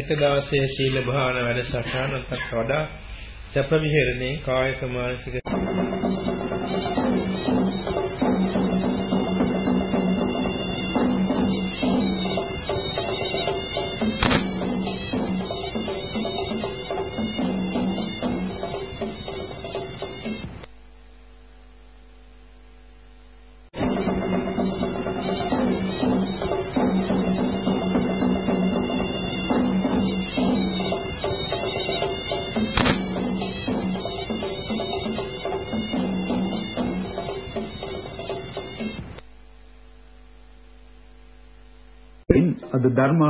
හෙට දවසේ සීල භාවනා වැඩසටහනකට වඩා සැප විහෙරණේ කායික මානසික